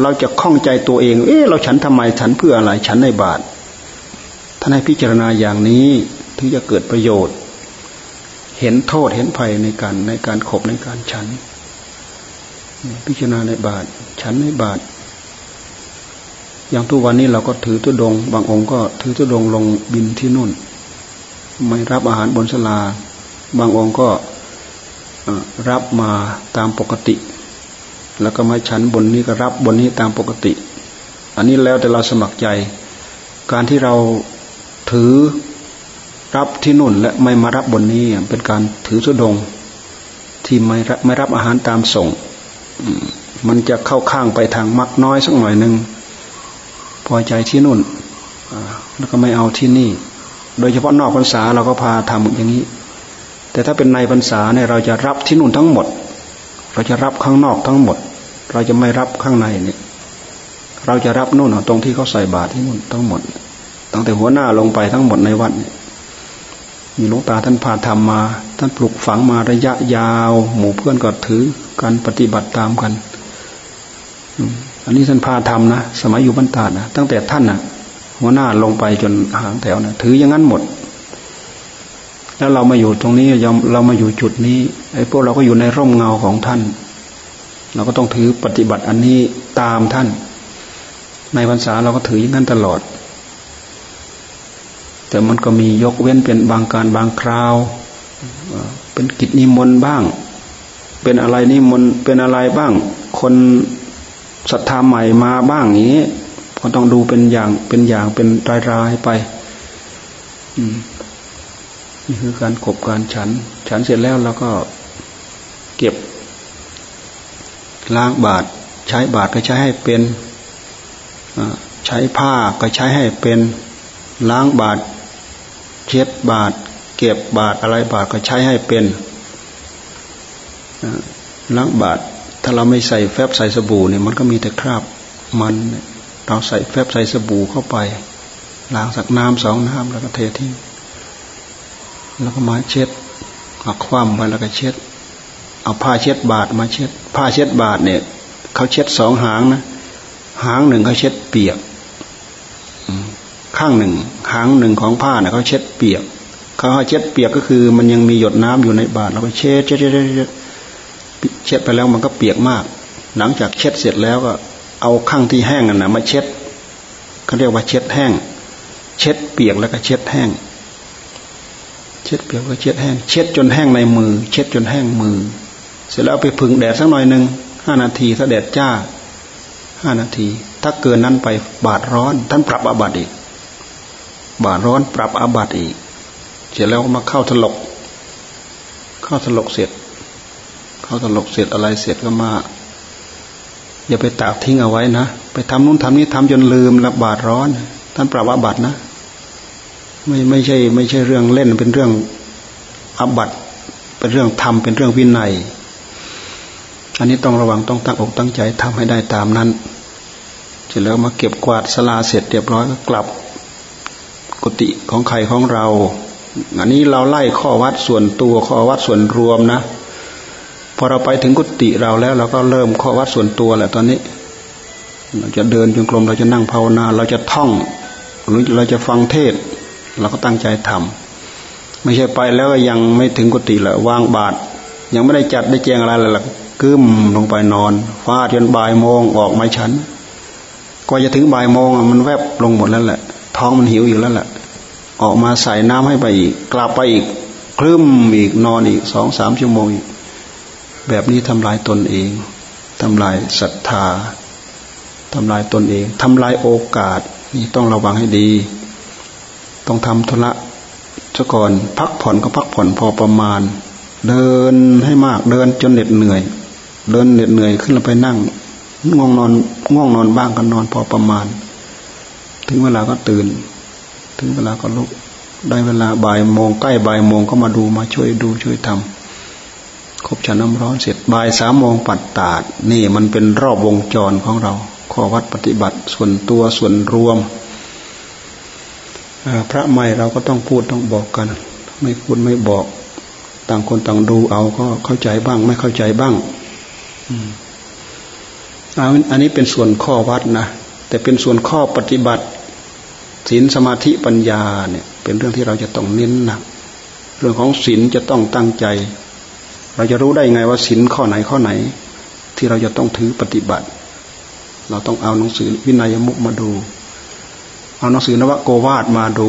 เราจะคล่องใจตัวเอง เอ๊ะเราฉันทำไมฉันเพื่ออะไรฉันในบาตท่านให้พิจารณาอย่างนี้ถึงจะเกิดประโยชน์ เห็นโทษเห็นภัยในการในการขบในการฉัน พิจารณาในบาทฉันในบาทอย่างทุกวันนี้เราก็ถือตุดง บางองค์ก็ถือตุดงลงบินที่นู่น ไม่รับอาหารบนสลา บางองค์ก็รับมาตามปกติ แล้วก็มาฉันบนนี้ก็รับบนนี้ตามปกติ อันนี้แล้วแต่เราสมัครใจ การที่เราถือรับที่นู่นและไม่มารับบนนี้เป็นการถือสุดง ที่ไม่ไม่รับอาหารตามส่ง มันจะเข้าข้างไปทางมักน้อยสักหน่อยหนึ่งพอใจที่นู่นแล้วก็ไม่เอาที่นี่ โดยเฉพาะนอกพรรษาเราก็พาทำอย่างนี้ แต่ถ้าเป็นในพรรษาเนี่ยเราจะรับที่นู่นทั้งหมด เราจะรับข้างนอกทั้งหมด เราจะไม่รับข้างในเนี่ย เราจะรับนู่นตรงที่เขาใส่บาตรที่นู่นทั้งหมด ตั้งแต่หัวหน้าลงไปทั้งหมดในวัดเนี่ยมีหลวงตาท่านพาทำมา ท่านปลูกฝังมาระยะยาว หมู่เพื่อนก็ถือการปฏิบัติตามกันอันนี้ท่านพาทำนะสมัยอยู่บรรดานะตั้งแต่ท่านนะ่ะหัวหน้าลงไปจนหางแถวนะถืออย่างนั้นหมด แล้วเรามาอยู่ตรงนี้เรามาอยู่จุดนี้ไอ้พวกเราก็อยู่ในร่มเงาของท่าน เราก็ต้องถือปฏิบัติอันนี้ตามท่าน ในพรรษาเราก็ถืออย่างนั้นตลอด แต่มันก็มียกเว้นเป็นบางการบางคราว เป็นกิจนิมนต์บ้าง เป็นอะไรนิมนต์เป็นอะไรบ้าง คนศรัทธาใหม่มาบ้างอย่างนี้ก็ต้องดูเป็นอย่างเป็นอย่างเป็นรายรายไป นี่คือการกบการฉัน ฉันเสร็จแล้วเราก็เก็บล้างบาทใช้บาทก็ใช้ให้เป็นใช้ผ้าก็ใช้ให้เป็นล้างบาทเช็ดบาท เก็บบาทอะไรบาทก็ใช้ให้เป็นล้างบาทถ้าเราไม่ใส่แฟบใส่สบู่เนี่ยมันก็มีแต่คราบมันเราใส่แฟบใส่สบู่เข้าไปล้างสักน้ำสองน้ำแล้วก็เททิ้ง แล้วก็มาเช็ดเอาคว่ำไปแล้วก็เช็ด เอาผ้าเช็ดบาดมาเช็ด ผ้าเช็ดบาดเนี่ยเขาเช็ดสองหางนะหางหนึ่งเขาเช็ดเปียกข้างหนึ่งหางหนึ่งของผ้าเนี่ยเขาเช็ดเปียกเขาเช็ดเปียกก็คือ มันยังมีหยดน้ำอยู่ในบาดเราก็เช็ดเช็ดเช็ดเช็ดไปแล้วมันก็เปียกมาก หลังจากเช็ดเสร็จแล้วก็ เอาข้างที่แห้งน่ะมาเช็ดเขาเรียกว่าเช็ดแห้ง เช็ดเปียกแล้วก็เช็ดแห้ง เช็ดเปียกก็เช็ดแห้ง เช็ดจนแห้งในมือ เช็ดจนแห้งมือ เสร็จแล้วไปพึ่งแดดสักหน่อยหนึ่งห้านาทีถ้าแดดจ้าห้านาที ถ้าเกินนั้นไปบาดร้อน ท่านปรับอาบัติอีก บาดร้อนปรับอาบัติอีก เสร็จแล้วมาเข้าถลก เข้าถลกเสร็จ เข้าตลกเสร็จอะไรเสร็จก็มาอย่าไปตากทิ้งเอาไว้นะ ไปทำนู่นทำนี้ทำจนลืมละบาดร้อน ท่านปรับอาบัตนะ ไม่ไม่ใช่ ไม่ใช่เรื่องเล่นเป็นเรื่องอาบัตเป็นเรื่องทำเป็นเรื่องวินัย อันนี้ต้องระวังต้องตั้งอกตั้งใจทำให้ได้ตามนั้น เสร็จแล้วมาเก็บกวาดสลาเสร็จเรียบร้อยก็กลับ กุฏิของใครของเรา อันนี้เราไล่ข้อวัดส่วนตัวข้อวัดส่วนรวมนะพอเราไปถึงกุฏิเราแล้ว เราก็เริ่มข้อวัดส่วนตัวแหละตอนนี้ เราจะเดินจงกรมเราจะนั่งภาวนา เราจะท่อง หรือเราจะฟังเทศ ก็ตั้งใจทำไม่ใช่ไปแล้วยังไม่ถึงกุฏิแหละวางบาตรยังไม่ได้จัดได้แจงอะไรเลยล่ะกึ้มลงไปนอนฟาดจนบ่ายโมงออกไม่ฉันก็จะถึงบ่ายโมงมันแวบลงหมดแล้วแหละ ท้องมันหิวอยู่แล้วแหละออกมาใส่น้ำให้ไปอีก กลับไปอีกคลึ้มอีกนอนอีกสองสามชั่วโมงอีก แบบนี้ทำลายตนเองทำลายศรัทธาทำลายตนเองทำลายโอกาสนี่ต้องระวังให้ดี ต้องทำธุระซะก่อนพักผ่อนก็พักผ่อนพอประมาณ เดินให้มากเดินจนเหน็ดเหนื่อย เดินเหน็ดเหนื่อยขึ้นแล้วไปนั่งง่วงนอนง่วงนอนบ้างก็นอนพอประมาณ ถึงเวลาก็ตื่น ถึงเวลาก็ลุกได้เวลาบ่ายโมงใกล้บ่ายโมงก็มาดูมาช่วยดูช่วยทำครบฉันน้ำร้อนเสร็จบ่ายสามโมงปัดตาด นี่มันเป็นรอบวงจรของเรา ข้อวัดปฏิบัติส่วนตัวส่วนรวม พระใหม่เราก็ต้องพูดต้องบอกกัน ไม่พูดไม่บอก ต่างคนต่างดูเอาก็เข้าใจบ้าง ไม่เข้าใจบ้างอันนี้เป็นส่วนข้อวัดนะแต่เป็นส่วนข้อปฏิบัติศีลสมาธิปัญญาเนี่ย เป็นเรื่องที่เราจะต้องเน้นหนักเรื่องของศีลจะต้องตั้งใจ เราจะรู้ได้ไงว่าศีลข้อไหนข้อไหน ที่เราจะต้องถือปฏิบัติ เราต้องเอาหนังสือวินัยมุกมาดู เอาหนังสือนวโกวาดมาดู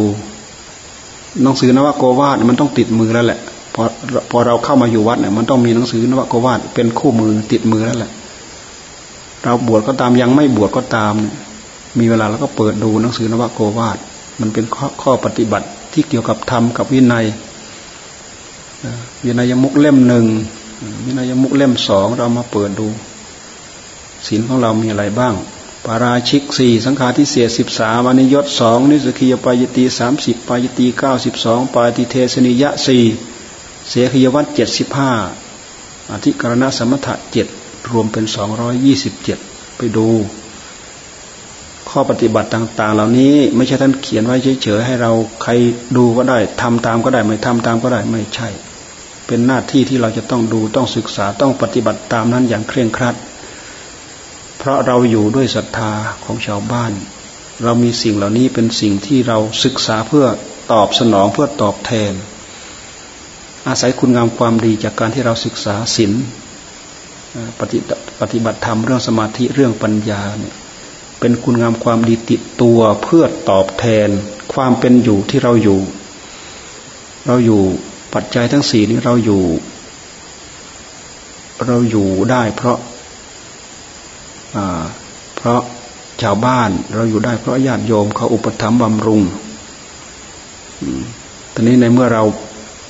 หนังสือนวโกวาดมันต้องติดมือแล้วแหละพอพอเราเข้ามาอยู่วัดเนี่ยมันต้องมีหนังสือนวโกวาดเป็นคู่มือติดมือแล้วแหละ เราบวชก็ตามยังไม่บวชก็ตามมีเวลาเราก็เปิดดูหนังสือนวโกวาดมันเป็นข้อข้อปฏิบัติที่เกี่ยวกับธรรมกับวินัยวินัยมุกเล่มหนึ่งวินัยมุกเล่มสองเรามาเปิดดูศีลของเรามีอะไรบ้าง ปาราชิกสี่สังฆาทิเศษสิบสามอนิยตสองนิสกิยปายตีสามสิบปายตีเก้าสิบสองปายติเทสนิยะสี่เสียขยวัตเจ็ดสิบห้าอธิกรณสมถะเจ็ดรวมเป็นสองร้อยยี่สิบเจ็ดไปดู ข้อปฏิบัติต่าง ๆ เหล่านี้ไม่ใช่ท่านเขียนไว้เฉยๆให้เราใครดูก็ได้ทำตามก็ได้ ไม่ทำตามก็ได้ไม่ใช่ เป็นหน้าที่ที่เราจะต้องดูต้องศึกษาต้องปฏิบัติตามนั้นอย่างเคร่งครัด เพราะเราอยู่ด้วยศรัทธาของชาวบ้าน เรามีสิ่งเหล่านี้เป็นสิ่งที่เราศึกษาเพื่อตอบสนองเพื่อตอบแทน อาศัยคุณงามความดีจากการที่เราศึกษาศีลปฏิบัติธรรมเรื่องสมาธิเรื่องปัญญาเนี่ยเป็นคุณงามความดีติดตัวเพื่อตอบแทน ความเป็นอยู่ที่เราอยู่ เราอยู่ปัจจัยทั้งสี่นี้เราอยู่ เราอยู่ได้เพราะ เพราะชาวบ้านเราอยู่ได้เพราะญาติโยมเขาอุปถัมภ์บำรุงตอนนี้ในเมื่อเรา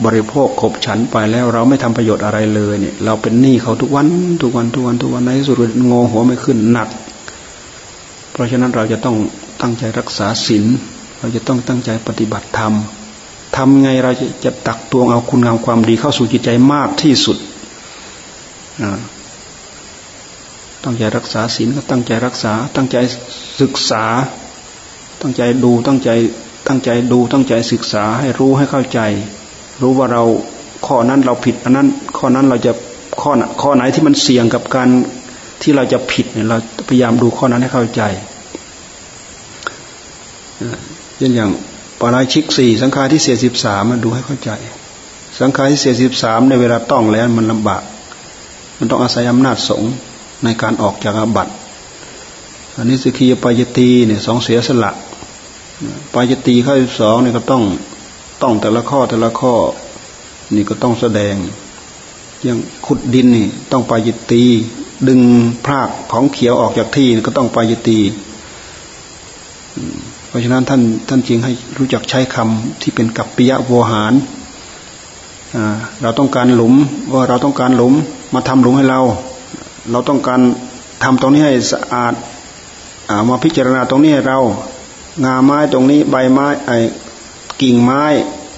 บริโภคขบฉันไปแล้วเราไม่ทำประโยชน์อะไรเลยเนี่ย เราเป็นหนี้เขาทุกวันทุกวันทุกวันทุกวันในที่สุดงอหัวไม่ขึ้นหนัก เพราะฉะนั้นเราจะต้องตั้งใจรักษาศีลเราจะต้องตั้งใจปฏิบัติธรรมทำไงเราจะจะตักตวงเอาคุณงามความดีเข้าสู่จิตใจมากที่สุด ตั้งใจรักษาศีลก็ตั้งใจรักษา ตั้งใจศึกษา ตั้งใจดูตั้งใจตั้งใจดูตั้งใจศึกษาให้รู้ให้เข้าใจ รู้ว่าเราข้อนั้นเราผิดอันนั้นข้อนั้นเราจะข้อข้อไหนที่มันเสี่ยงกับการที่เราจะผิดเนี่ยเราพยายามดูข้อนั้นให้เข้าใจเช่นอย่างปาราชิกสี่สังขารที่เสียสิบสามมันดูให้เข้าใจ สังขารที่เสียสิบสามในเวลาต้องแล้วมันลำบาก มันต้องอาศัยอำนาจสง ในการออกจากอาบัติอันนี้สิกีปายตีเนี่ยสองเสียสละปายตีข้อที่สองเนี่ยก็ต้องต้องแต่ละข้อแต่ละข้อ นี่ก็ต้องแสดงอย่างขุดดินนี่ต้องปายตีดึงพรากของเขียวออกจากที่ก็ต้องปายตีเพราะฉะนั้นท่านท่านจริงให้รู้จักใช้คำที่เป็นกัปปิยะโวหารเราต้องการหลุมว่าเราต้องการหลุมมาทำหลุมให้เรา เราต้องการทำตรงนี้ให้สะอาดมาพิจารณาตรงนี้ให้เรา งาไม้ตรงนี้ใบไม้ไอ้กิ่งไม้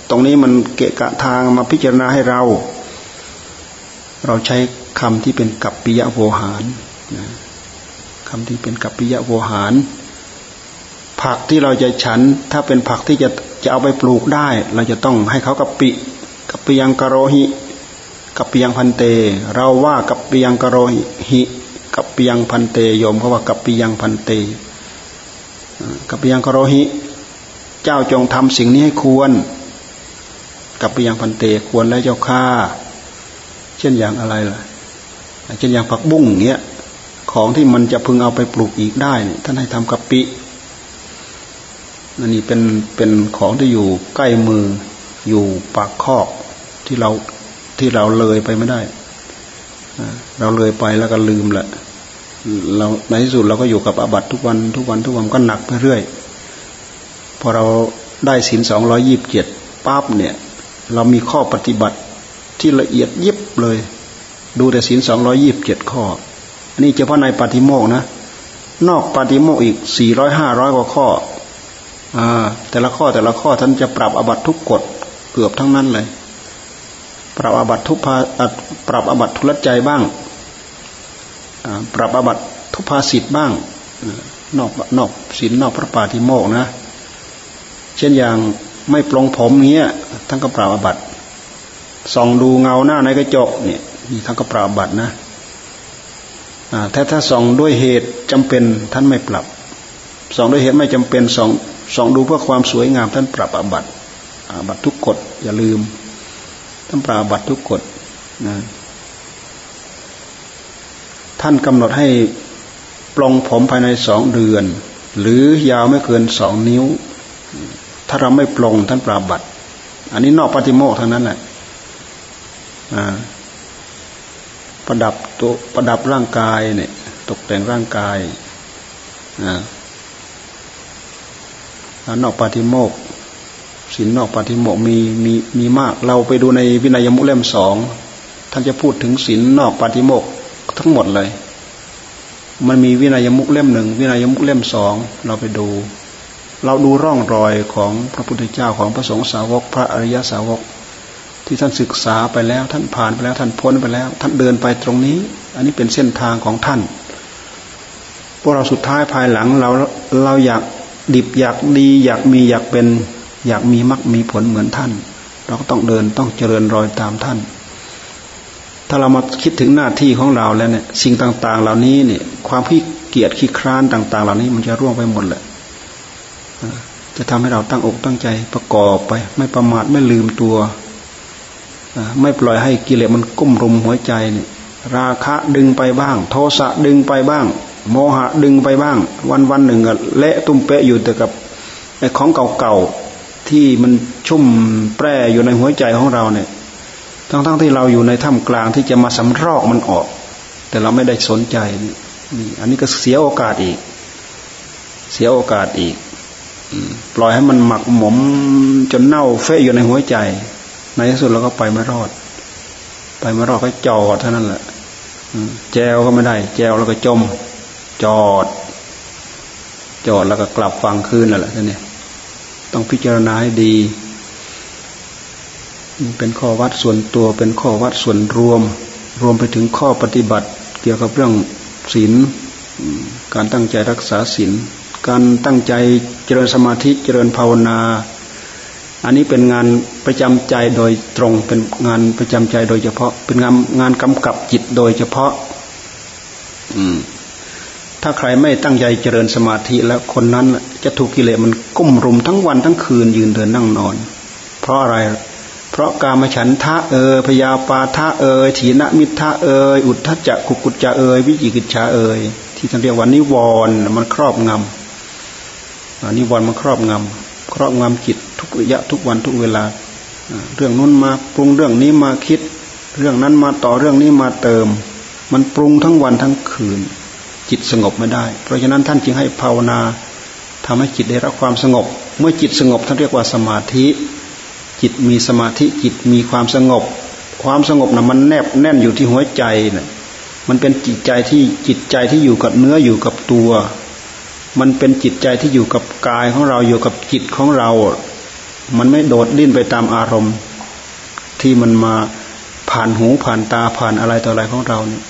ตรงนี้มันเกะกะทางมาพิจารณาให้เรา เราใช้คำที่เป็นกัปปิยะโวหารคำที่เป็นกัปปิยะโวหาร ผักที่เราจะฉัน ถ้าเป็นผักที่จะจะเอาไปปลูกได้ เราจะต้องให้เขากัปปิกัปปิยังกโรหิ กัปปิยังพันเต เราว่ากัปปิยังกโรหิกัปปิยังพันเตโยมเขาว่ากัปปิยังพันเตกัปปิยังกโรหิ เจ้าจงทำสิ่งนี้ให้ควร กัปปิยังพันเตควรแล้วเจ้าข้าเช่นอย่างอะไรล่ะ เช่นอย่างผักบุ้งเนี้ยของที่มันจะพึงเอาไปปลูกอีกได้ท่านให้ทำกะปิอันนี้เป็นเป็นของที่อยู่ใกล้มืออยู่ปากคอกที่เรา ที่เราเลยไปไม่ได้เราเลยไปแล้วก็ลืมแหละเราในที่สุดเราก็อยู่กับอาบัตทุกวันทุกวันทุกวันก็หนักไปเรื่อยพอเราได้สินสองร้อยยีิบเจ็ดปั๊บเนี่ย เรามีข้อปฏิบัติที่ละเอียดยิบเลย ดูแต่ศีลสองร้อยี่บเจ็ดข้อ อันนี้เฉพาะในปฏิโมกนะ นอกปฏิโมกอีกสี่ร้อยห้าร้อยกว่าข้ออ่าแต่ละข้อแต่ละข้อท่านจะปรับอบัตทุกกฎเกือบทั้งนั้นเลย ปรับอบัตทุกภาปรับอบัตทุลใจบ้างปรับอบัตทุภาสิทธ์บ้างนอกนอกศีลนอกพระปาฏิโมกนะ เช่นอย่างไม่ปลงผมเงี้ยท่านก็ปรับอบัตส่องดูเงาหน้าในกระจกเนี่ยนี่ท่านก็ปราบบัตนะถ้าถ้าส่องด้วยเหตุจำเป็นท่านไม่ปรับส่องด้วยเหตุไม่จำเป็นส่องส่องดูเพื่อความสวยงามท่านปรับอาบัตอาบัตทุกกฎอย่าลืม ท่านปราบัติทุกกฎนะท่านกำหนดให้ปลงผมภายในสองเดือน หรือยาวไม่เกินสองนิ้ว ถ้าเราไม่ปลงท่านปราบัติอันนี้นอกปฏิโมกทั้งนั้นแหละประดับตัวประดับร่างกายเนี่ย ตกแต่งร่างกายนอกปฏิโมกศี ลนนอกปฏิโมกมีมีมีมาก เราไปดูในวินัยมุเล่มสองท่านจะพูดถึงศีลนอกปฏิโมกทั้งหมดเลย มันมีวินัยมุกเล่มหนึ่งวินัยมุกเล่มสองเราไปดู เราดูร่องรอยของพระพุทธเจ้าของพระสงฆ์สาวก พระอริยสาวก ที่ท่านศึกษาไปแล้ว ท่านผ่านไปแล้ว ท่านพ้นไปแล้ว ท่านเดินไปตรงนี้ อันนี้เป็นเส้นทางของท่าน พวกเราสุดท้ายภายหลังเราเราอยากดิบอยากดีอยากมีอยากเป็น อยากมีมรรคมีผลเหมือนท่าน เราก็ต้องเดินต้องเจริญรอยตามท่าน ถ้าเรามาคิดถึงหน้าที่ของเราแล้วเนี่ย สิ่งต่าง ๆ เหล่านี้เนี่ย ความขี้เกียจขี้คร้านต่าง ๆ เหล่านี้มันจะร่วงไปหมดแหละจะทำให้เราตั้งอกตั้งใจประกอบไป ไม่ประมาทไม่ลืมตัวไม่ปล่อยให้กิเลสมันก้มรุมหัวใจเนี่ยราคะดึงไปบ้าง โทสะดึงไปบ้าง โมหะดึงไปบ้าง วันวันหนึ่งเละตุ้มเปะอยู่แต่กับไอ้ของเก่า ที่มันชุ่มแปรอยู่ในหัวใจของเราเนี่ย ทั้งๆทที่เราอยู่ในถ้ำกลางที่จะมาสำรอกมันออก แต่เราไม่ได้สนใจนี่อันนี้ก็เสียโอกาสอีก เสียโอกาสอีกปล่อยให้มันหมักหมมจนเน่าเฟะอยู่ในหัวใจ ในที่สุดเราก็ไปไม่รอด ไปไม่รอดก็จอดเท่านั้นแหละแจวก็ไม่ได้ แจวแล้วก็จม จอด จอดแล้วก็กลับฟังคืนนั่นแหละท่านเนี่ย ต้องพิจารณาให้ดีเป็นข้อวัดส่วนตัวเป็นข้อวัดส่วนรวม รวมไปถึงข้อปฏิบัติ เกี่ยวกับเรื่องศีลการตั้งใจรักษาศีลการตั้งใจเจริญสมาธิเจริญภาวนา อันนี้เป็นงานประจำใจโดยตรงเป็นงานประจำใจโดยเฉพาะ เป็นงานงานกำกับจิตโดยเฉพาะ อืม ถ้าใครไม่ตั้งใจเจริญสมาธิแล้วคนนั้นจะถูกกิเลสมันก้มรุมทั้งวันทั้งคืนยืนเดินนั่งนอน เพราะอะไร เพราะกามฉันทะเอยพยาปาทะเอยถีนมิทะเอยอุทธจักกุกุจจะเอยวิจิกิจฉาเอยที่ท่านเรียกว่านิวรณ์มันครอบงำนิวรณ์มันครอบงำครอบงำจิตทุกระยะทุกวันทุกเวลา เรื่องนู้นมาปรุงเรื่องนี้มาคิด เรื่องนั้นมาต่อเรื่องนี้มาเติม มันปรุงทั้งวันทั้งคืน จิตสงบไม่ได้ เพราะฉะนั้นท่านจึงให้ภาวนาทำให้จิตได้รับความสงบ เมื่อจิตสงบท่านเรียกว่าสมาธิ จิตมีสมาธิจิตมีความสงบ ความสงบนะ่ะมันแนบแน่นอยู่ที่หัวใจนะ่ะมันเป็นจิตใจที่จิตใจที่อยู่กับเนื้ออยู่กับตัว มันเป็นจิตใจที่อยู่กับกายของเราอยู่กับจิตของเรา มันไม่โดดดิ้นไปตามอารมณ์ ที่มันมาผ่านหูผ่านตาผ่านอะไรต่ออะไรของเราเนี่ย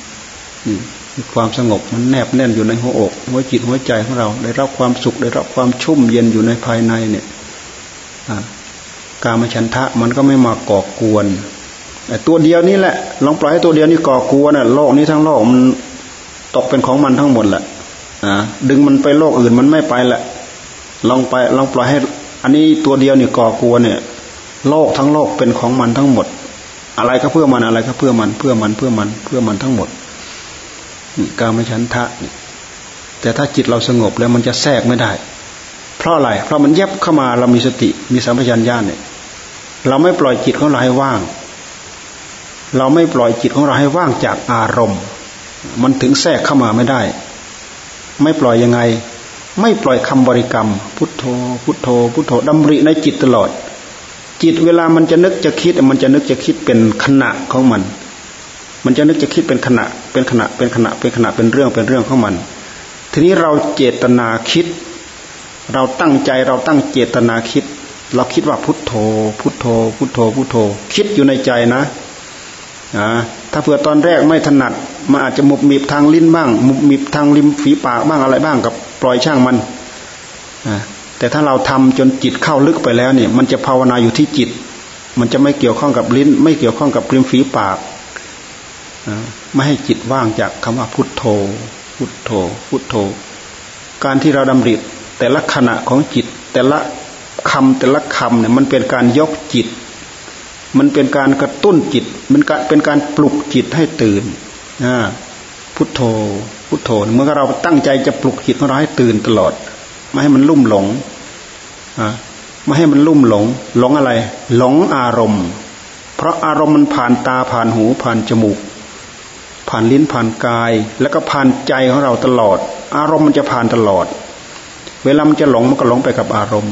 ความสงบมันแนบแน่นอยู่ในหัวอก หัวจิตหัวใจของเรา ได้รับความสุขได้รับความชุ่มเย็นอยู่ในภายในเนี่ยการมาฉันทะมันก็ไม่มาก่อกวนแต่ตัวเดียวนี่แหละลองปล่อยให้ตัวเดียวนี่ก่อกวนน่ะโลกนี้ทั้งโลกมันตกเป็นของมันทั้งหมดแหละอ่าดึงมันไปโลกอื่นมันไม่ไปแหละลองไปลองปล่อยให้ อันนี้ตัวเดียวนี่ก่อกวนเนี่ย โลกทั้งโลกเป็นของมันทั้งหมด อะไรก็เพื่อมันอะไรก็เพื่อมันเพื่อมันเพื่อมันเพื่อมันทั้งหมด กามฉันทะแต่ถ้าจิตเราสงบแล้วมันจะแทรกไม่ได้ เพราะอะไรเพราะมันแยบเข้ามาเรามีสติมีสัมปชัญญะเนี่ยเราไม่ปล่อยจิตของเราให้ว่าง เราไม่ปล่อยจิตของเราให้ว่างจากอารมณ์ มันถึงแทรกเข้ามาไม่ได้ ไม่ปล่อยยังไง ไม่ปล่อยคำบริกรรม พุทโธ พุทโธ พุทโธดำริในจิตตลอด จิตเวลามันจะนึกจะคิด มันจะนึกจะคิดเป็นขณะของมัน มันจะนึกจะคิดเป็นขณะ เป็นขณะ เป็นขณะ เป็นขณะ เป็นเรื่อง เป็นเรื่องของมัน ทีนี้เราเจตนาคิด เราตั้งใจ เราตั้งเจตนาคิด เราคิดว่าพุทโธ พุทโธ พุทโธ พุทโธ คิดอยู่ในใจนะนะถ้าเผื่อตอนแรกไม่ถนัด มันอาจจะมุบมีบทางลิ้นบ้าง มุบมีบทางริมฝีปากบ้างอะไรบ้างกับปล่อยช่างมันแต่ถ้าเราทำจนจิตเข้าลึกไปแล้วเนี่ย มันจะภาวนาอยู่ที่จิต มันจะไม่เกี่ยวข้องกับลิ้น ไม่เกี่ยวข้องกับริมฝีปาก ไม่ให้จิตว่างจากคำว่าพุทโธ พุทโธ พุทโธ การที่เราดำริแต่ละขณะของจิต แต่ละคำแต่ละคำเนี่ยมันเป็นการยกจิต มันเป็นการกระตุ้นจิต มันเป็นการปลุกจิตให้ตื่นนะพุทโธ พุทโธเมื่อเราตั้งใจจะปลุกจิตของเราให้ตื่นตลอด ไม่ให้มันลุ่มหลงไม่ให้มันลุ่มหลง หลงอะไร หลงอารมณ์ เพราะอารมณ์มันผ่านตาผ่านหูผ่านจมูก ผ่านลิ้นผ่านกาย แล้วก็ผ่านใจของเราตลอด อารมณ์มันจะผ่านตลอด เวลามันจะหลงมันก็หลงไปกับอารมณ์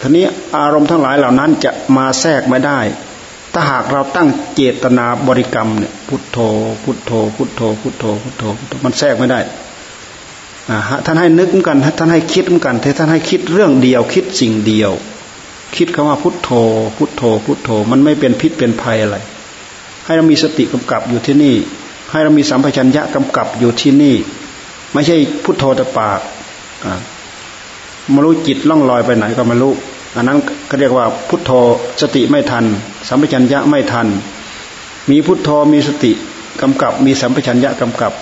ทีนี้อารมณ์ทั้งหลายเหล่านั้นจะมาแทรกไม่ได้ ถ้าหากเราตั้งเจตนาบริกรรมเนี่ยพุทโธ พุทโธ พุทโธ พุทโธ พุทโธ มันแทรกไม่ได้ท่านให้นึกมือนกัน ท่านให้คิดมือนกันท่านให้คิดเรื่องเดียว คิดสิ่งเดียว คิดคำว่าพุทโธ พุทโธ พุทโธ มันไม่เป็นพิษเป็นภัยอะไร ให้เรามีสติกำกับอยู่ที่นี่ ให้เรามีสัมปชัญญะกำกับอยู่ที่นี่ ไม่ใช่พุทโธแต่ปากม่รู้จิตล่องลอยไปไหนก็ไม่รู้อันนั้นเขาเรียกว่าพุทโธสติไม่ทัน สัมปชัญญะไม่ทัน มีพุทโธมีสติกำกับมีสัมปชัญญะกำกับ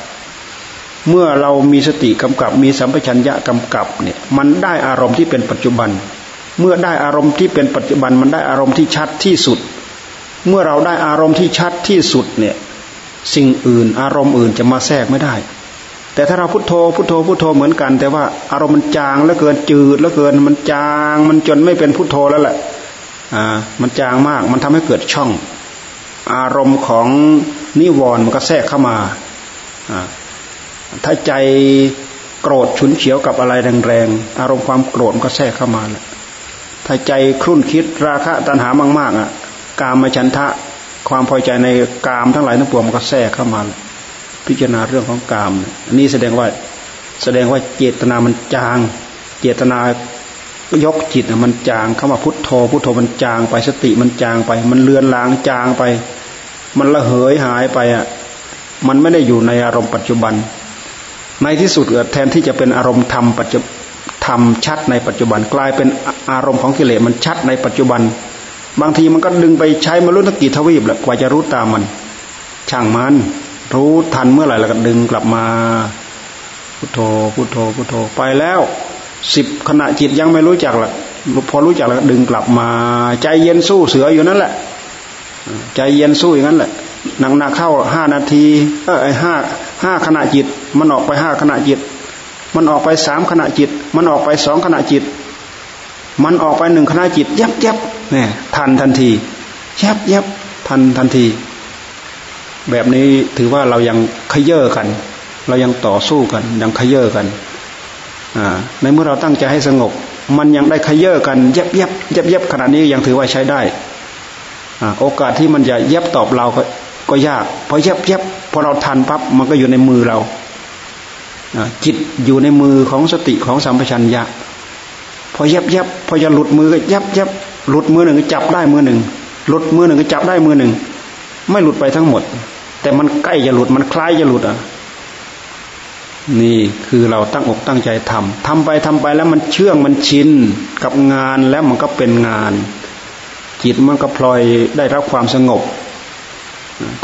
เมื่อเรามีสติกำกับ มีสัมปชัญญะกำกับเนี่ยมันได้อารมณ์ที่เป็นปัจจุบัน เมื่อได้อารมณ์ที่เป็นปัจจุบัน มันได้อารมณ์ที่ชัดที่สุด เมื่อเราได้อารมณ์ที่ชัดที่สุดเนี่ย สิ่งอื่น อารมณ์อื่นจะมาแทรกไม่ได้ แต่ถ้าเราพุโทโธพุโทโธพุโทโธเหมือนกัน แต่ว่าอารมณ์มันจางแล้วเกินจืดแล้วเกินมันจาง มันจนไม่เป็นพุโทโธแล้วแหละอ่ามันจางมากมันทำให้เกิดช่อง อารมณ์ของนิวรณ์มันก็แทรกเข้ามาอ่าถ้าใจโกรธฉุนเฉียวกับอะไรแรงๆอารมณ์ความโกรธมันก็แทรกเข้ามาแหละถ้าใจครุ่นคิดราคะตัณหามากๆอะกามฉันทะ ความพอใจในกามทั้งหลายทั้งปวงมันก็แทรกเข้ามาพิจารณาเรื่องของกามอันนี้แสดงว่าแสดงว่าเจตนามันจาง เจตนายกจิตมันจางเข้ามาพุทโธพุทโธมันจางไปสติมันจางไป มันเลือนลางจางไป มันละเหยหายไปอะมันไม่ได้อยู่ในอารมณ์ปัจจุบัน ในที่สุดแทนที่จะเป็นอารมณ์ธรรมปัจจุธรรมชัดในปัจจุบันกลายเป็นอารมณ์ของกิเลสมันชัดในปัจจุบัน บางทีมันก็ดึงไปใช้มารุนกิทวีปแหละกว่าจะรู้ตามมัน ช่างมัน รู้ทันเมื่อไหร่แล้วก็ดึงกลับมา พุทโธพุทโธพุทโธไปแล้วสิบขณะจิตยังไม่รู้จักละพอรู้จักแล้วดึงกลับมา ใจเย็นสู้เสืออยู่นั่นแหละ ใจเย็นสู้อย่างนั้นแหละหนักหนักเข้าห้านาที เออห้าห้าขณะจิต มันออกไปห้าขณะจิต มันออกไปสามขณะจิต มันออกไปสองขณะจิต มันออกไปหนึ่งขณะจิตยับยับเนี่ยทันทันทียับยับทันทันที แบบนี้ถือว่าเรายังขยเยอกัน เรายังต่อสู้กัน ยังขยเยอกันในเมื่อเราตั้งใจให้สงบมันยังได้ขยเยอกันย็บย็บย็บย็บขนาดนี้ยังถือว่าใช้ได้โอกาสที่มันจะย็บตอบเราก็ก็ยากพอย็บย็บพอเราทันปั๊บมันก็อยู่ในมือเราจิตอยู่ในมือของสติของสัมปชัญญะ พอเย็บเย็บพอจะหลุดมือก็เย็บเย็บหลุดมือหนึ่งก็จับได้มือหนึ่งหลุดมือหนึ่งก็จับได้มือหนึ่งไม่หลุดไปทั้งหมด แต่มันใกล้จะหลุดมันคล้ายจะหลุดอะนี่คือเราตั้งอกตั้งใจทำทำไปทำไปแล้วมันเชื่องมันชินกับงานแล้วมันก็เป็นงาน จิตมันก็พลอยได้รับความสงบ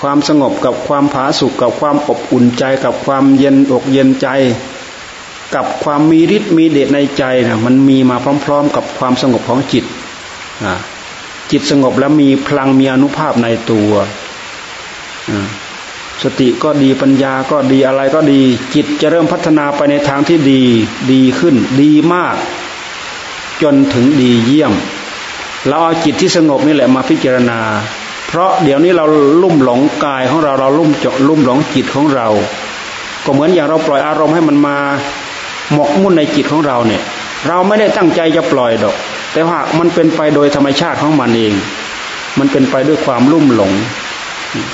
ความสงบกับความผาสุกกับความอบอุ่นใจกับความเย็นอกเย็นใจ กับความมีฤทธิ์มีเดชในใจนะมันมีมาพร้อม ๆ กับความสงบของจิตจิตสงบแล้วมีพลังมีอนุภาพในตัวสติก็ดีปัญญาก็ดีอะไรก็ดี จิตจะเริ่มพัฒนาไปในทางที่ดีดีขึ้น ดีมาก จนถึงดีเยี่ยมเราเอาจิตที่สงบนี่แหละมาพิจารณา เพราะเดี๋ยวนี้เราลุ่มหลงกายของเราเราลุ่มเจาะลุ่มหลงจิตของเรา ก็เหมือนอย่างเราปล่อยอารมณ์ให้มันมา หมกมุ่นในจิตของเราเนี่ย เราไม่ได้ตั้งใจจะปล่อยดอก แต่ว่ามันเป็นไปโดยธรรมชาติของมันเอง มันเป็นไปด้วยความลุ่มหลง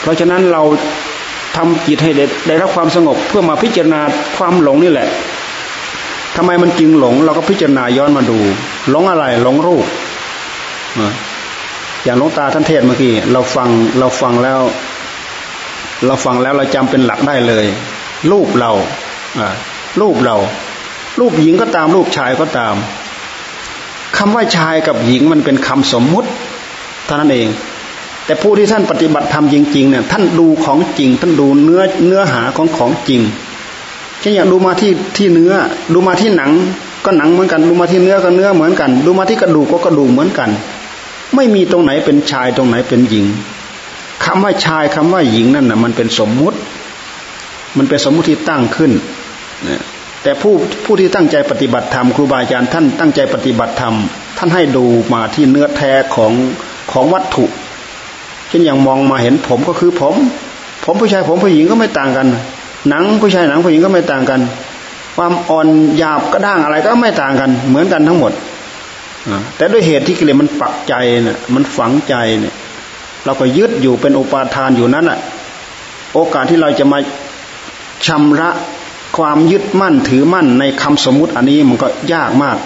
เพราะฉะนั้นเราทำจิตให้ได้รับความสงบเพื่อมาพิจารณาความหลงนี่แหละทำไมมันจึงหลง เราก็พิจารณาย้อนมาดู หลงอะไรหลงรูปอย่างหลวงตาท่านเทศเมื่อกี้เราฟังเราฟังแล้ว เราฟังแล้วเราจำเป็นหลักได้เลย รูปเรารูปเรา รูปหญิงก็ตามรูปชายก็ตามคำว่าชายกับหญิงมันเป็นคำสมมุติเท่านั้นเอง แต่ผู้ที่ท่านปฏิบัติธรรมจริงๆเนี่ยท่านดูของจริง ท่านดูเนื้อเนื้อหาของของจริงเช่นอย่างดูมาที่ที่เนื้อ ดูมาที่หนังก็หนังเหมือนกัน ดูมาที่เนื้อก็เนื้อเหมือนกัน ดูมาที่กระดูกก็กระดูกเหมือนกัน ไม่มีตรงไหนเป็นชายตรงไหนเป็นหญิงคำว่าชายคำว่าหญิงนั่นน่ะมันเป็นสมมุติ มันเป็นสมมุติที่ตั้งขึ้น แต่ผู้ผู้ที่ตั้งใจปฏิบัติธรรมครูบาอาจารย์ท่านตั้งใจปฏิบัติธรรม ท่านให้ดูมาที่เนื้อแท้ของของวัตถุ เช่นอย่างมองมาเห็นผมก็คือผม ผมผู้ชายผมผู้หญิงก็ไม่ต่างกัน หนังผู้ชายหนังผู้หญิงก็ไม่ต่างกัน ความอ่อนหยาบกระด้างอะไรก็ไม่ต่างกัน เหมือนกันทั้งหมดแต่ด้วยเหตุที่กิเลสมันปักใจเนี่ยมันฝังใจเนี่ย เราก็ยึดอยู่เป็นอุปาทานอยู่นั้นอะ โอกาสที่เราจะมาชำระ ความยึดมั่นถือมั่นในคำสมมุติอันนี้มันก็ยากมาก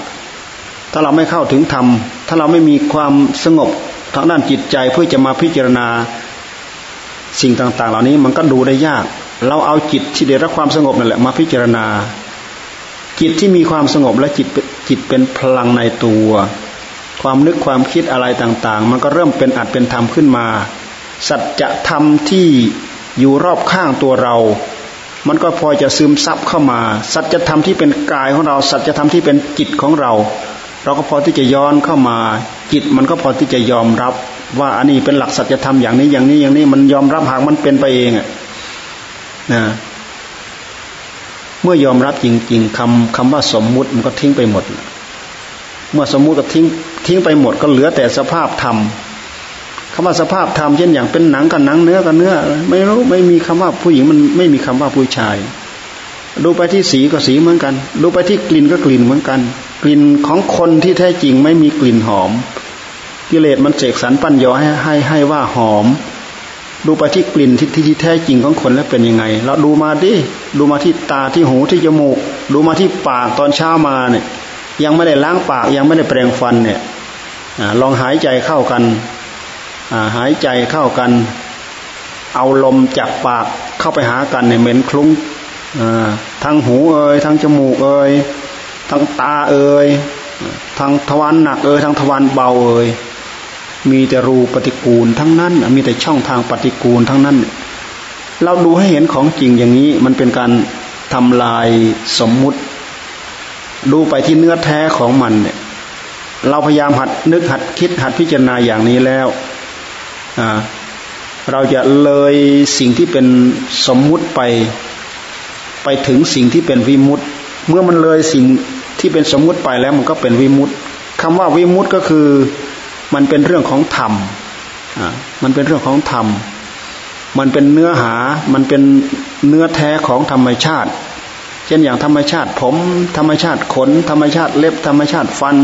ถ้าเราไม่เข้าถึงธรรม ถ้าเราไม่มีความสงบทางด้านจิตใจเพื่อจะมาพิจารณาสิ่งต่าง ๆ เหล่านี้มันก็ดูได้ยาก เราเอาจิตที่ได้รับความสงบนั่นแหละมาพิจารณา จิตที่มีความสงบและจิตจิตเป็นพลังในตัว ความนึกความคิดอะไรต่าง ๆ มันก็เริ่มเป็นอัดเป็นธรรมขึ้นมา สัจธรรมที่อยู่รอบข้างตัวเรา มันก็พอจะซึมซับเข้ามา สัจธรรมที่เป็นกายของเรา สัจธรรมที่เป็นจิตของเรา เราก็พอที่จะย้อนเข้ามา จิตมันก็พอที่จะยอมรับ ว่าอันนี้เป็นหลักสัจธรรมอย่างนี้อย่างนี้อย่างนี้มันยอมรับหากมันเป็นไปเองอะนะเมื่อยอมรับจริง ๆคำคำว่าสมมุติมันก็ทิ้งไปหมด เมื่อสมมุติก็ทิ้งทิ้งไปหมดก็เหลือแต่สภาพธรรม คำว่าสภาพธรรมเช่นอย่างเป็นหนังกับหนังเนื้อกับเนื้อ ไม่รู้ไม่มีคำว่าผู้หญิงมันไม่มีคำว่าผู้ชาย ดูไปที่สีก็สีเหมือนกัน ดูไปที่กลิ่นก็กลิ่นเหมือนกัน กลิ่นของคนที่แท้จริงไม่มีกลิ่นหอม กิเลสมันเสกสรรปั้นยอให้ให้ให้ว่าหอม ดูไปที่กลิ่นที่ที่แท้จริงของคนแล้วเป็นยังไง เราดูมาดิดูมาที่ตาที่หูที่จมูก ดูมาที่ปากตอนเช้ามาเนี่ยยังไม่ได้ล้างปากยังไม่ได้แปรงฟันเนี่ยลองหายใจเข้ากัน หายใจเข้ากัน เอาลมจากปากเข้าไปหากันเนี่ยเหม็นคลุ้งทั้งหูเอ่ยทั้งจมูกเอ่ยทั้งตาเอ่ยทั้งทวารหนักเอ่ยทั้งทวารเบาเอ่ยมีแต่รูปฏิกูลทั้งนั้น มีแต่ช่องทางปฏิกูลทั้งนั้น เราดูให้เห็นของจริงอย่างนี้ มันเป็นการทำลายสมมุติ ดูไปที่เนื้อแท้ของมันเนี่ยเราพยายามหัดนึกหัดคิดหัดพิจารณาอย่างนี้แล้ว เราจะเลยสิ่งที่เป็นสมมุติไป ไปถึงสิ่งที่เป็นวิมุตต์เมื่อมันเลยสิ่งที่เป็นสมมุติไปแล้วมันก็เป็นวิมุตต์คำว่าวิมุตต์ก็คือมันเป็นเรื่องของธรรมมันเป็นเรื่องของธรรม มันเป็นเนื้อหา มันเป็นเนื้อแท้ของธรรมชาติ เช่นอย่างธรรมชาติผม ธรรมชาติขน ธรรมชาติเล็บ ธรรมชาติฟัน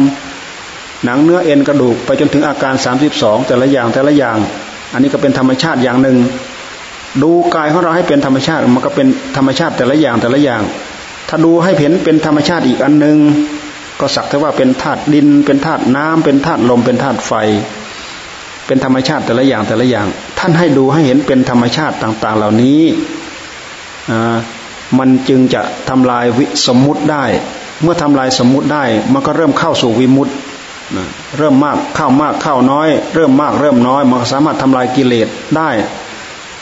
หนังเนื้อเอ็นกระดูก ไปจนถึงอาการสามสิบสองแต่ละอย่างแต่ละอย่าง อันนี้ก็เป็นธรรมชาติอย่างหนึ่ง ดูกายของเราให้เป็นธรรมชาติมันก็เป็นธรรมชาติแต่ละอย่างแต่ละอย่าง ถ้าดูให้เห็นเป็นธรรมชาติอีกอันหนึ่งก็สักแต่ว่าเป็นธาตุดิน เป็นธาตุน้ำเป็นธาตุลมเป็นธาตุไฟ เป็นธรรมชาติแต่ละอย่างแต่ละอย่าง ท่านให้ดูให้เห็นเป็นธรรมชาติต่าง ๆ เหล่านี้มันจึงจะทำลายวิสมมุติได้ เมื่อทำลายสมมุติได้ มันก็เริ่มเข้าสู่วิมุตติ เริ่มมากเข้ามากเข้าน้อย เริ่มมากเริ่มน้อยมันสามารถทำลายกิเลสได้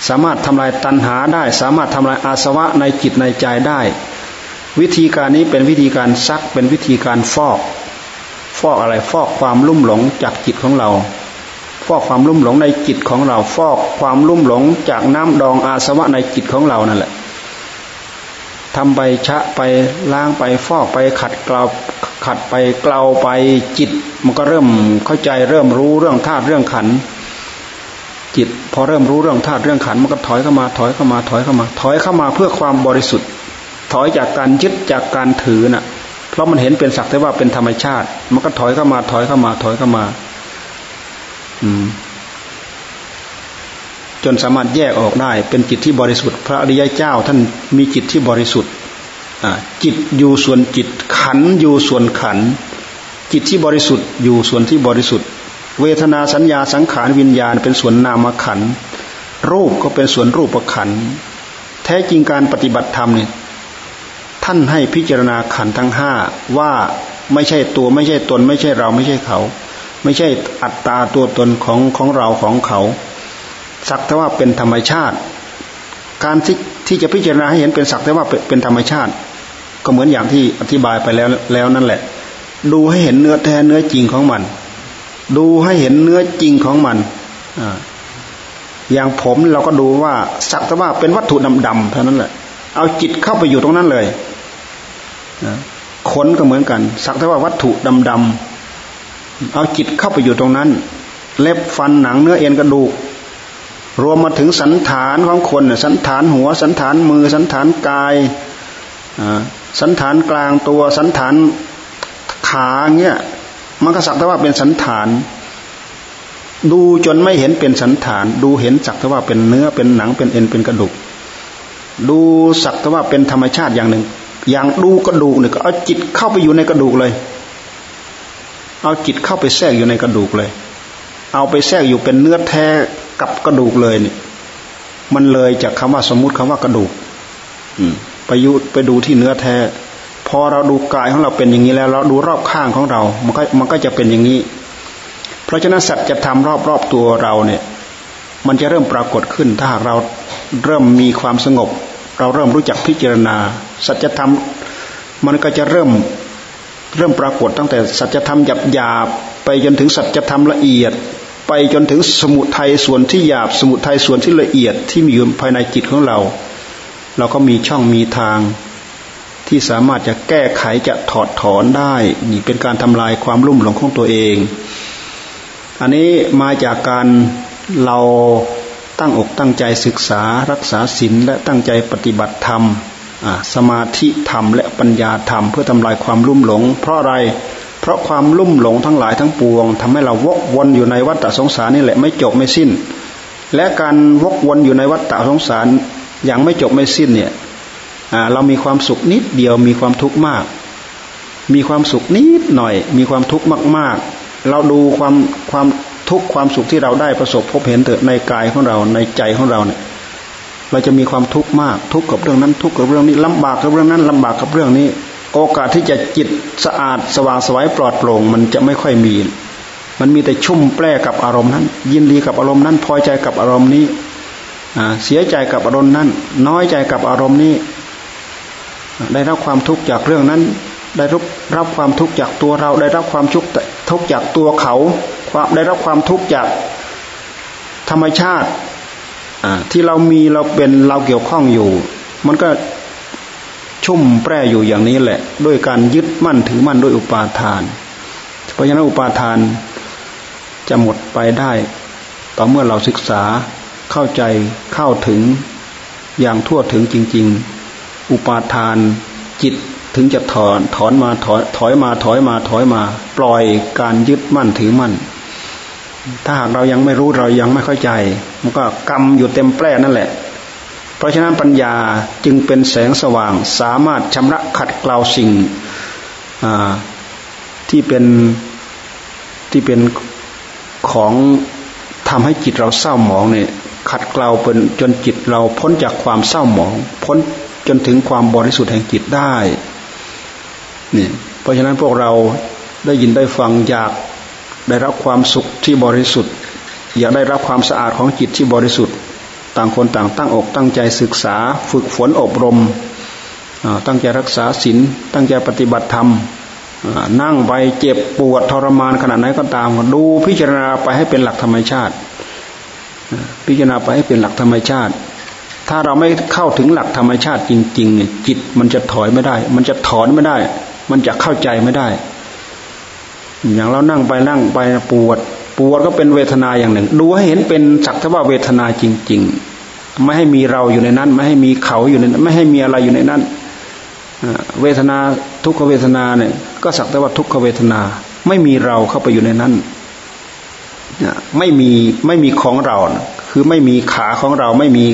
สามารถทำลายตัณหาได้ สามารถทำลายอาสวะในจิตในใจได้ วิธีการนี้เป็นวิธีการซักเป็นวิธีการฟอก ฟอกอะไรฟอกความลุ่มหลงจากจิตของเรา ฟอกความลุ่มหลงในจิตของเรา ฟอกความลุ่มหลงจากน้ำดองอาสวะในจิตของเรานั่นแหละทำไปชะไปล้างไปฟอกไปขัดเกลา ขัดไปเกลาไปจิต มันก็เริ่มเข้าใจเริ่มรู้เรื่องธาตุเรื่องขัน จิต พอเริ่มรู้เรื่องธาตุเรื่องขันมันก็ถอยเข้ามาถอยเข้ามาถอยเข้ามา ถอยเข้ามาเพื่อความบริสุทธิ์ ถอยจากการยึดจากการถือน่ะ เพราะมันเห็นเป็นสักแต่ว่าเป็นธรรมชาติ มันก็ถอยเข้ามาถอยเข้ามาถอยเข้ามา อืมจนสามารถแยกออกได้ เป็นจิตที่บริสุทธิ์ พระอริยเจ้าท่านมีจิตที่บริสุทธิ์ จิตอยู่ส่วนจิตขันอยู่ส่วนขัน จิตที่บริสุทธิ์อยู่ส่วนที่บริสุทธิ์ เวทนาสัญญาสังขารวิญญาณ เป็นส่วนนามขัน รูปก็เป็นส่วนรูปขัน แท้จริงการปฏิบัติธรรมเนี่ยท่านให้พิจารณาขันทั้งห้าว่าไม่ใช่ตัวไม่ใช่ตน ไม่ใช่เราไม่ใช่เขา ไม่ใช่อัตตาตัวตนของของเราของเขา สักแต่ว่าเป็นธรรมชาติ การที่ ที่จะพิจารณาให้เห็นเป็นสักแต่ว่าเป็นธรรมชาติ ก็เหมือนอย่างที่อธิบายไปแล้วแล้วนั่นแหละ ดูให้เห็นเนื้อแท้เนื้อจริงของมัน ดูให้เห็นเนื้อจริงของมันอย่างผมเราก็ดูว่าสักแต่ว่าเป็นวัตถุดำๆเท่านั้นแหละ เอาจิตเข้าไปอยู่ตรงนั้นเลยขนก็เหมือนกัน สักแต่ว่าวัตถุดำๆเอาจิตเข้าไปอยู่ตรงนั้น เล็บฟันหนังเนื้อเอ็นกระดูก รวมมาถึงสันฐานของคนสันฐานหัว สันฐานมือ สันฐานกายสันฐานกลางตัว สันฐานขาเงี้ยมันก็สักแต่ว่าเป็นสันฐาน ดูจนไม่เห็นเป็นสันฐาน ดูเห็นสักแต่ว่าเป็นเนื้อเป็นหนังเป็นเอ็นเป็นกระดูก ดูสักแต่ว่าเป็นธรรมชาติอย่างหนึ่ง อย่างดูกระดูกเนี่ยก็เอาจิตเข้าไปอยู่ในกระดูกเลย เอาจิตเข้าไปแทรกอยู่ในกระดูกเลย เอาไปแทรกอยู่เป็นเนื้อแท้กับกระดูกเลยเนี่ยมันเลยจากคำว่าสมมุติคำว่ากระดูก อืมไปยุไปดูที่เนื้อแท้ พอเราดูกายของเราเป็นอย่างนี้แล้ว เราดูรอบข้างของเรา มันก็มันก็จะเป็นอย่างนี้ เพราะฉะนั้นสัจธรรมรอบรอบตัวเราเนี่ย มันจะเริ่มปรากฏขึ้น ถ้าหากเราเริ่มมีความสงบ เราเริ่มรู้จักพิจารณา สัจธรรม มันก็จะเริ่มเริ่มปรากฏตั้งแต่สัจธรรมหยาบหยาบไปจนถึงสัจธรรมละเอียด ไปจนถึงสมุทัยส่วนที่หยาบสมุทัยส่วนที่ละเอียดที่มีอยู่ภายในจิตของเรา เราก็มีช่องมีทาง ที่สามารถจะแก้ไขจะถอดถอนได้ นี่เป็นการทำลายความรุ่มหลงของตัวเอง อันนี้มาจากการเราตั้งอกตั้งใจศึกษารักษาศีลและตั้งใจปฏิบัติธรรมสมาธิธรรมและปัญญาธรรม เพื่อทำลายความรุ่มหลง เพราะอะไรเราะความลุ่มหลงทั้งหลายทั้งปวงทำให้เราวกวนอยู่ในวัฏสงสารนี่แหละไม่จบไม่สิ้น และการวกวนอยู่ในวัฏสงสารอย่างไม่จบไม่สิ้นเนี่ยเรามีความสุขนิดเดียวมีความทุกข์มาก มีความสุขนิดหน่อย มีความทุกข์มาก ๆ เราดูความความทุกข์ความสุขที่เราได้ประสบพบเห็นเถอะในกายของเราในใจของเราเนี่ยเราจะมีความทุกข์มาก ทุกข์กับเรื่องนั้นทุกข์กับเรื่องนี้ลำบากกับเรื่องนั้นลำบากกับเรื่องนี้ โอกาสที่จะจิตสะอาดสว่างสวยปลอดโปร่งมันจะไม่ค่อยมี มันมีแต่ชุ่มแปรกับอารมณ์นั้น ยินดีกับอารมณ์นั้น พอใจกับอารมณ์นี้เสียใจกับอารมณ์นั้น น้อยใจกับอารมณ์นี้ ได้รับความทุกข์จากเรื่องนั้น ได้รับรับความทุกข์จากตัวเรา ได้รับความทุกข์ทุกข์จากตัวเขา ความได้รับความทุกข์จากธรรมชาติที่เรามีเราเป็นเราเกี่ยวข้องอยู่ มันก็ ชุ่มแปร่อยู่อย่างนี้แหละ ด้วยการยึดมั่นถือมั่นด้วยอุปาทาน เพราะฉะนั้นอุปาทานจะหมดไปได้ ต่อเมื่อเราศึกษาเข้าใจเข้าถึงอย่างทั่วถึงจริง ๆ อุปาทานจิตถึงจะถอนถอนมาถอยถอยมาถอยมาถอยมา ปล่อยการยึดมั่นถือมั่น ถ้าหากเรายังไม่รู้เรายังไม่เข้าใจ มันก็กรรมอยู่เต็มแปร่นั่นแหละ เพราะฉะนั้นปัญญาจึงเป็นแสงสว่าง สามารถชำระขัดเกลาสิ่งที่เป็นที่เป็นของทำให้จิตเราเศร้าหมองเนี่ยขัดเกลาเป็นจนจิตเราพ้นจากความเศร้าหมอง พ้นจนถึงความบริสุทธิ์แห่งจิตได้นี่เพราะฉะนั้นพวกเราได้ยินได้ฟังอยากได้รับความสุขที่บริสุทธิ์ อยากได้รับความสะอาดของจิตที่บริสุทธิ์ ต่างคนต่างตั้งอกตั้งใจศึกษาฝึกฝนอบรม ตั้งใจรักษาศีลตั้งใจปฏิบัติธรรมนั่งไปเจ็บปวดทรมานขนาดไหนก็ตาม ดูพิจารณาไปให้เป็นหลักธรรมชาติ พิจารณาไปให้เป็นหลักธรรมชาติ ถ้าเราไม่เข้าถึงหลักธรรมชาติจริง ๆ จิตมันจะถอยไม่ได้ มันจะถอนไม่ได้ มันจะเข้าใจไม่ได้ อย่างเรานั่งไปนั่งไปปวด ปวดก็เป็นเวทนาอย่างหนึ่ง ดูให้เห็นเป็นสักทว่าเวทนาจริง ๆ ไม่ให้มีเราอยู่ในนั้น ไม่ให้มีเขาอยู่ในนั้นไม่ให้มีอะไรอยู่ในนั้นเวทนาทุกขเวทนาเนี่ยก็สักแต่ว่าทุกขเวทนา ไม่มีเราเข้าไปอยู่ในนั้นไม่มีไม่มีของเราคือไม่มีขาของเราไม่มี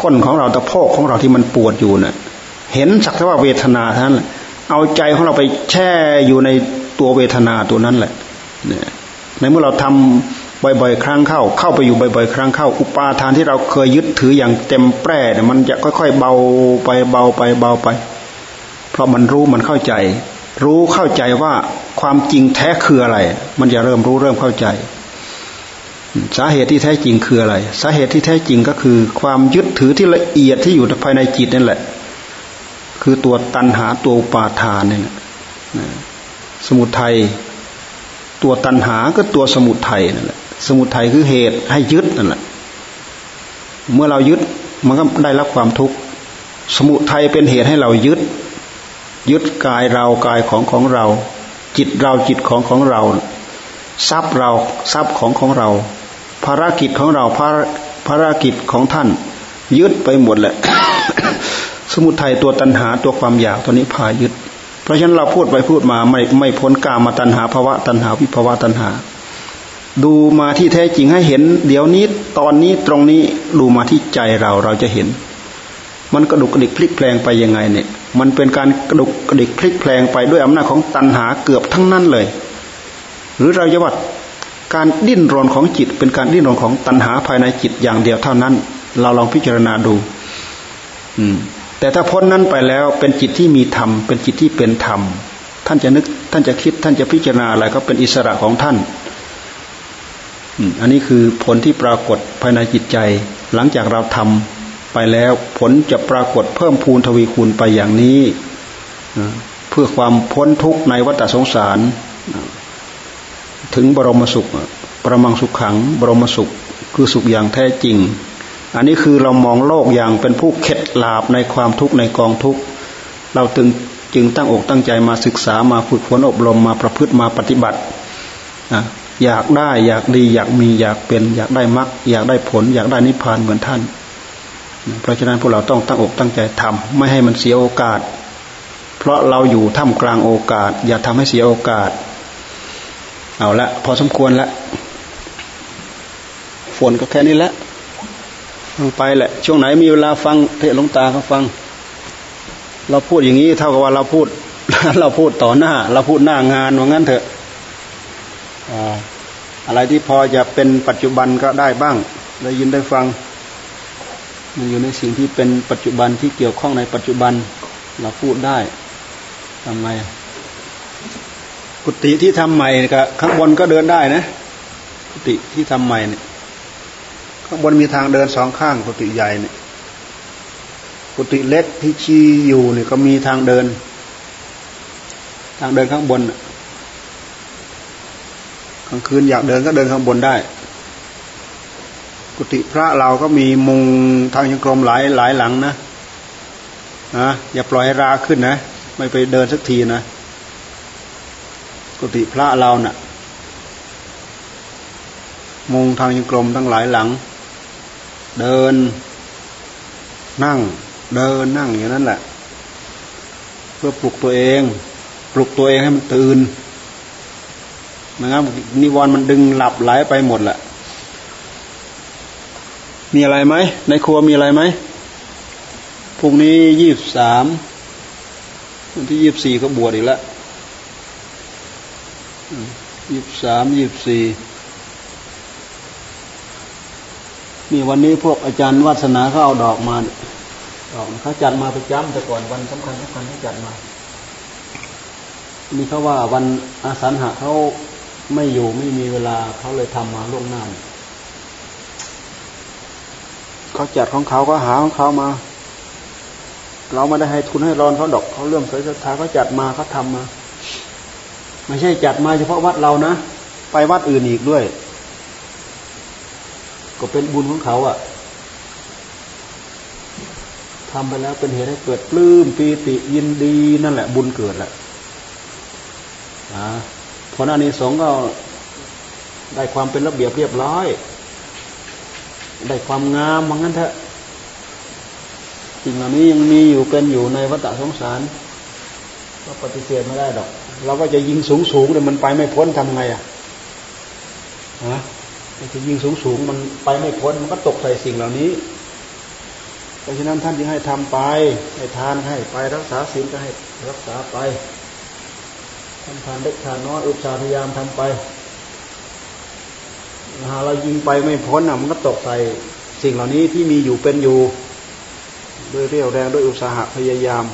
ก้นของเราตะโพกของเราที่มันปวดอยู่เนะ่ยเห็นสักแต่ว่าเวทนาท่านเอาใจของเราไปแช่อยู่ในตัวเวทนาตัวนั้นแหละในเมื่อเราทำ บ่อยๆ ครั้งเข้า เข้าไปอยู่บ่อยๆ ครั้งเข้า อุปาทานที่เราเคยยึดถืออย่างเต็มแปร่เนี่ยมันจะค่อยๆ เบาไปเบาไปเบาไป เพราะมันรู้มันเข้าใจ รู้เข้าใจว่าความจริงแท้คืออะไร มันจะเริ่มรู้เริ่มเข้าใจ สาเหตุที่แท้จริงคืออะไร สาเหตุที่แท้จริงก็คือ ความยึดถือที่ละเอียดที่อยู่ภายในจิตนั่นแหละ คือตัวตัณหาตัวอุปาทานนี่แหละสมุทัยตัวตัณหาก็ตัวสมุทัยนั่นแหละ สมุทัยคือเหตุให้ยึดนั่นแหละเมื่อเรายึดมันก็ได้รับความทุกข์สมุทัยเป็นเหตุให้เรายึด ยึดกายเรากายของของเรา จิตเราจิตของของเรา ทรัพย์เราทรัพย์ของของเรา ภารกิจของเราภารภารกิจของท่าน ยึดไปหมดแหละ สมุทัยตัวตัณหาตัวความอยากตัวนี้พายึด เพราะฉะนั้นเราพูดไปพูดมาไม่ไม่พ้นกามาตัณหาภาวะตัณหาวิภาวะตัณหา ดูมาที่แท้จริงให้เห็น เดี๋ยวนี้ตอนนี้ตรงนี้ดูมาที่ใจเราเราจะเห็น มันกระดุกกระดิกพลิกแปลงไปยังไงเนี่ย มันเป็นการกระดุกกระดิกพลิกแปลงไปด้วยอำนาจของตัณหาเกือบทั้งนั้นเลย หรือเราจะว่าการดิ้นรนของจิต เป็นการดิ้นรนของตัณหาภายในจิตอย่างเดียวเท่านั้น เราลองพิจารณาดู อืม แต่ถ้าพ้นนั้นไปแล้วเป็นจิตที่มีธรรมเป็นจิตที่เป็นธรรมท่านจะนึกท่านจะคิดท่านจะพิจารณาอะไรก็เป็นอิสระของท่าน อันนี้คือผลที่ปรากฏภายในจิตใจ หลังจากเราทำไปแล้วผลจะปรากฏเพิ่มพูนทวีคูณไปอย่างนี้ เพื่อความพ้นทุกข์ในวัฏสงสาร ถึงบรมสุข ประมังสุขขัง บรมสุขคือสุขอย่างแท้จริง อันนี้คือเรามองโลกอย่างเป็นผู้เข็ดหลาบในความทุกข์ในกองทุกข์เราตึงจึงตั้งอกตั้งใจมาศึกษามาฝึกฝนอบรมมาประพฤติมาปฏิบัติ อยากได้อยากดีอยากมีอยากเป็น อยากได้มรรคอยากได้ผล อยากได้นิพพานเหมือนท่าน เพราะฉะนั้นพวกเราต้องตั้งอกตั้งใจทำไม่ให้มันเสียโอกาส เพราะเราอยู่ท่ามกลางโอกาส อย่าทำให้เสียโอกาส เอาละพอสมควรล้วฝนก็แค่นี้แล้วไปแหละ ช่วงไหนมีเวลาฟังเทศลงตาเขาฟัง เราพูดอย่างนี้เท่ากับว่าเราพูดเราพูดต่อหน้า เราพูดหน้างานว่างั้นเถอะ อะไรที่พอจะเป็นปัจจุบันก็ได้บ้าง ได้ยินได้ฟัง มันอยู่ในสิ่งที่เป็นปัจจุบันที่เกี่ยวข้องในปัจจุบันเราพูดได้ทำไมกุฏิที่ทำใหม่ก็ข้างบนก็เดินได้นะ กุฏิที่ทำใหม่เนี่ยข้างบนมีทางเดินสองข้างกุฏิใหญ่เนี่ยกุฏิเล็กที่ชี้อยู่เนี่ยก็มีทางเดิน ทางเดินข้างบน ลางคืนอยากเดินก็เดินข้างบนได้ กุฏิพระเราก็มีมุงทางยังกรมหลายหลายหลังนะนะอย่าปล่อยให้ราขึ้นนะ ไม่ไปเดินสักทีนะ กุฏิพระเรานะ่ะ มุงทางยังกรมทั้งหลายหลัง เดิน นั่ง เดินนั่งอย่างนั้นแหละ เพื่อปลุกตัวเอง ปลุกตัวเองให้มันตื่น ไม่งั้นนิวรณ์มันดึงหลับไหลไปหมดแหละมีอะไรไหมในครัวมีอะไรไหมพรุ่งนี้ยี่บสามวันที่ยี่บสี่ก็บวชอีกแล้วยี่บสามยี่บสี่นี่วันนี้พวกอาจารย์วัฒนาเขาเอาดอกมาดอกเขาจัดมาประจำแต่ก่อนวันสำคัญสำคัญเขาจัดมานี่เขาว่าวันอาสาหะเขา ไม่อยู่ไม่มีเวลาเขาเลยทำมาล่วงหน้าเขาจัดของเขาก็หาของเขามา เราไม่ได้ให้ทุนให้รอนเขาดอกเขาเรื่องสายศรัทธาเขาจัดมาเขาทามา ไม่ใช่จัดมาเฉพาะวัดเรานะไปวัดอื่นอีกด้วย ก็เป็นบุญของเขาอะ่ะทำไปแล้วเป็นเหตุให้เกิดปลื้มปีติยินดีนั่นแหละบุญเกิดแหละ ผลอันนี้สงก็ได้ความเป็นระเบียบเรียบร้อย ได้ความงามว่างั้นเถอะสิ่งเหล่านี้ยังมีอยู่เป็นอยู่ในวัฏสงสาร ก็ปฏิเสธไม่ได้ดอก เราก็จะยิงสูงสูงแต่มันไปไม่พ้นทำไงอะฮะจะยิงสูงสูงมันไปไม่พ้นมันก็ตกใส่สิ่งเหล่านี้ เพราะฉะนั้นท่านจึงให้ทำไป ให้ทานให้ไปรักษาศีลก็ให้รักษาไป ทำทานเล็กทานน้อยอุตสาห์พยายามทำไปหาเรายิงไปไม่พ้นอะมันก็ตกใส่สิ่งเหล่านี้ที่มีอยู่เป็นอยู่ ด้วยเรี่ยวแรงด้วยอุตสาหะพยายาม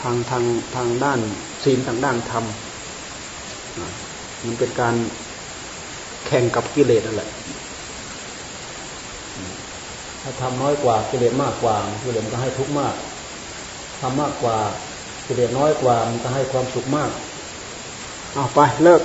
ทางทางทางด้านศีลทางด้านธรรมมันเป็นการแข่งกับกิเลสนั่นแหละถ้าทำน้อยกว่ากิเลสมากกว่ากิเลสมันก็ให้ทุกข์มากทำมากกว่ากิเลสน้อยกว่ามันก็ให้ความสุขมาก เอาไปเลิก